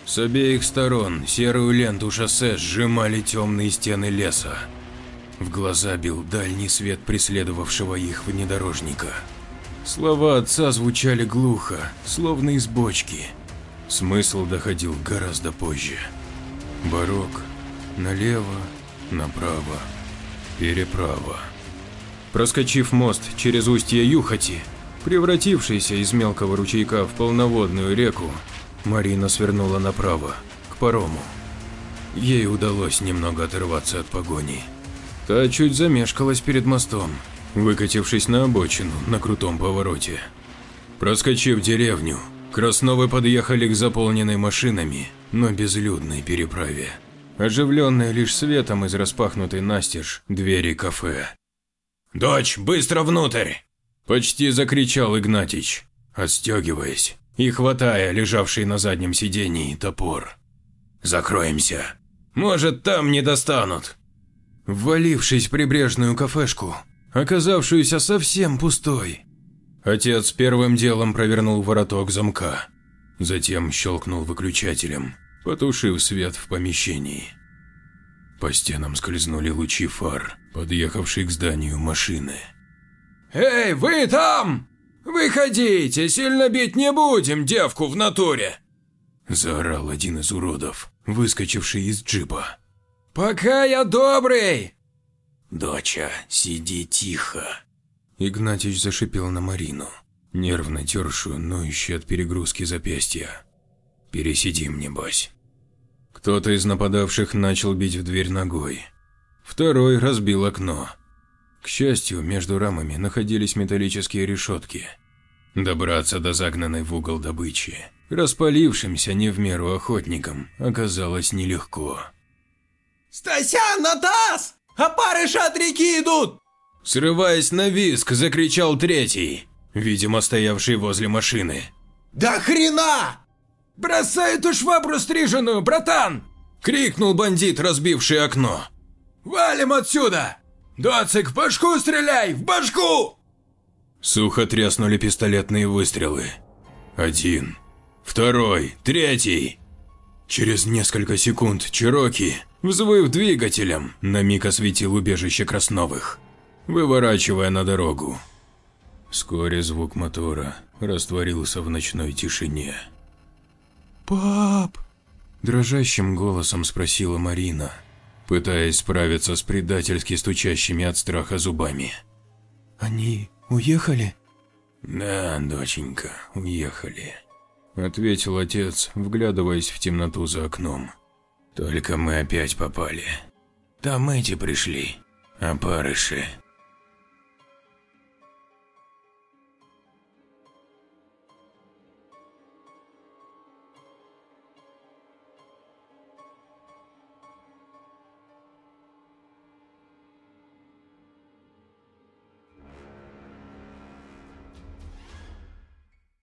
С обеих сторон серую ленту шоссе сжимали темные стены леса. В глаза бил дальний свет преследовавшего их внедорожника. Слова отца звучали глухо, словно из бочки. Смысл доходил гораздо позже. Барок, налево, направо, переправа. Проскочив мост через устье Юхати, превратившийся из мелкого ручейка в полноводную реку, Марина свернула направо, к парому. ей удалось немного оторваться от погони. Та чуть замешкалась перед мостом, выкатившись на обочину на крутом повороте. Проскочив деревню, Красновы подъехали к заполненной машинами, но безлюдной переправе, оживленной лишь светом из распахнутой настежь двери кафе.
«Дочь, быстро внутрь!»
– почти закричал Игнатич, отстегиваясь и хватая лежавший на заднем сидении топор.
«Закроемся. Может, там не достанут».
Ввалившись в прибрежную кафешку, оказавшуюся совсем пустой, отец первым делом провернул вороток замка, затем щелкнул выключателем, потушив свет в помещении. По стенам скользнули лучи фар, подъехавшей к зданию машины.
«Эй, вы там! Выходите, сильно бить не будем девку в натуре!»
Заорал один из уродов, выскочивший из джипа.
«Пока я добрый!»
«Доча, сиди тихо!» Игнатьич зашипел на Марину, нервно тершую, ноющую от перегрузки запястья. «Пересидим, небось». Кто-то из нападавших начал бить в дверь ногой. Второй разбил окно. К счастью, между рамами находились металлические решетки. Добраться до загнанной в угол добычи, распалившимся не в меру охотникам, оказалось нелегко.
«Стасян, Натас! Опарыши от реки идут!»
Срываясь на виск, закричал третий, видимо стоявший возле машины.
«Да хрена! Бросай эту швабру стриженную, братан!» Крикнул бандит, разбивший окно. «Валим отсюда! Доцик, в башку стреляй, в башку!»
Сухо тряснули пистолетные выстрелы. Один, второй, третий. Через несколько секунд Чироки, взвыв двигателем, на миг осветил убежище Красновых, выворачивая на дорогу. Вскоре звук мотора растворился в ночной тишине. «Пап!» – дрожащим голосом спросила Марина, пытаясь справиться с предательски стучащими от страха зубами. «Они уехали?» «Да, доченька, уехали», – ответил отец, вглядываясь в темноту за окном. «Только мы опять попали. Там эти пришли, опарыши.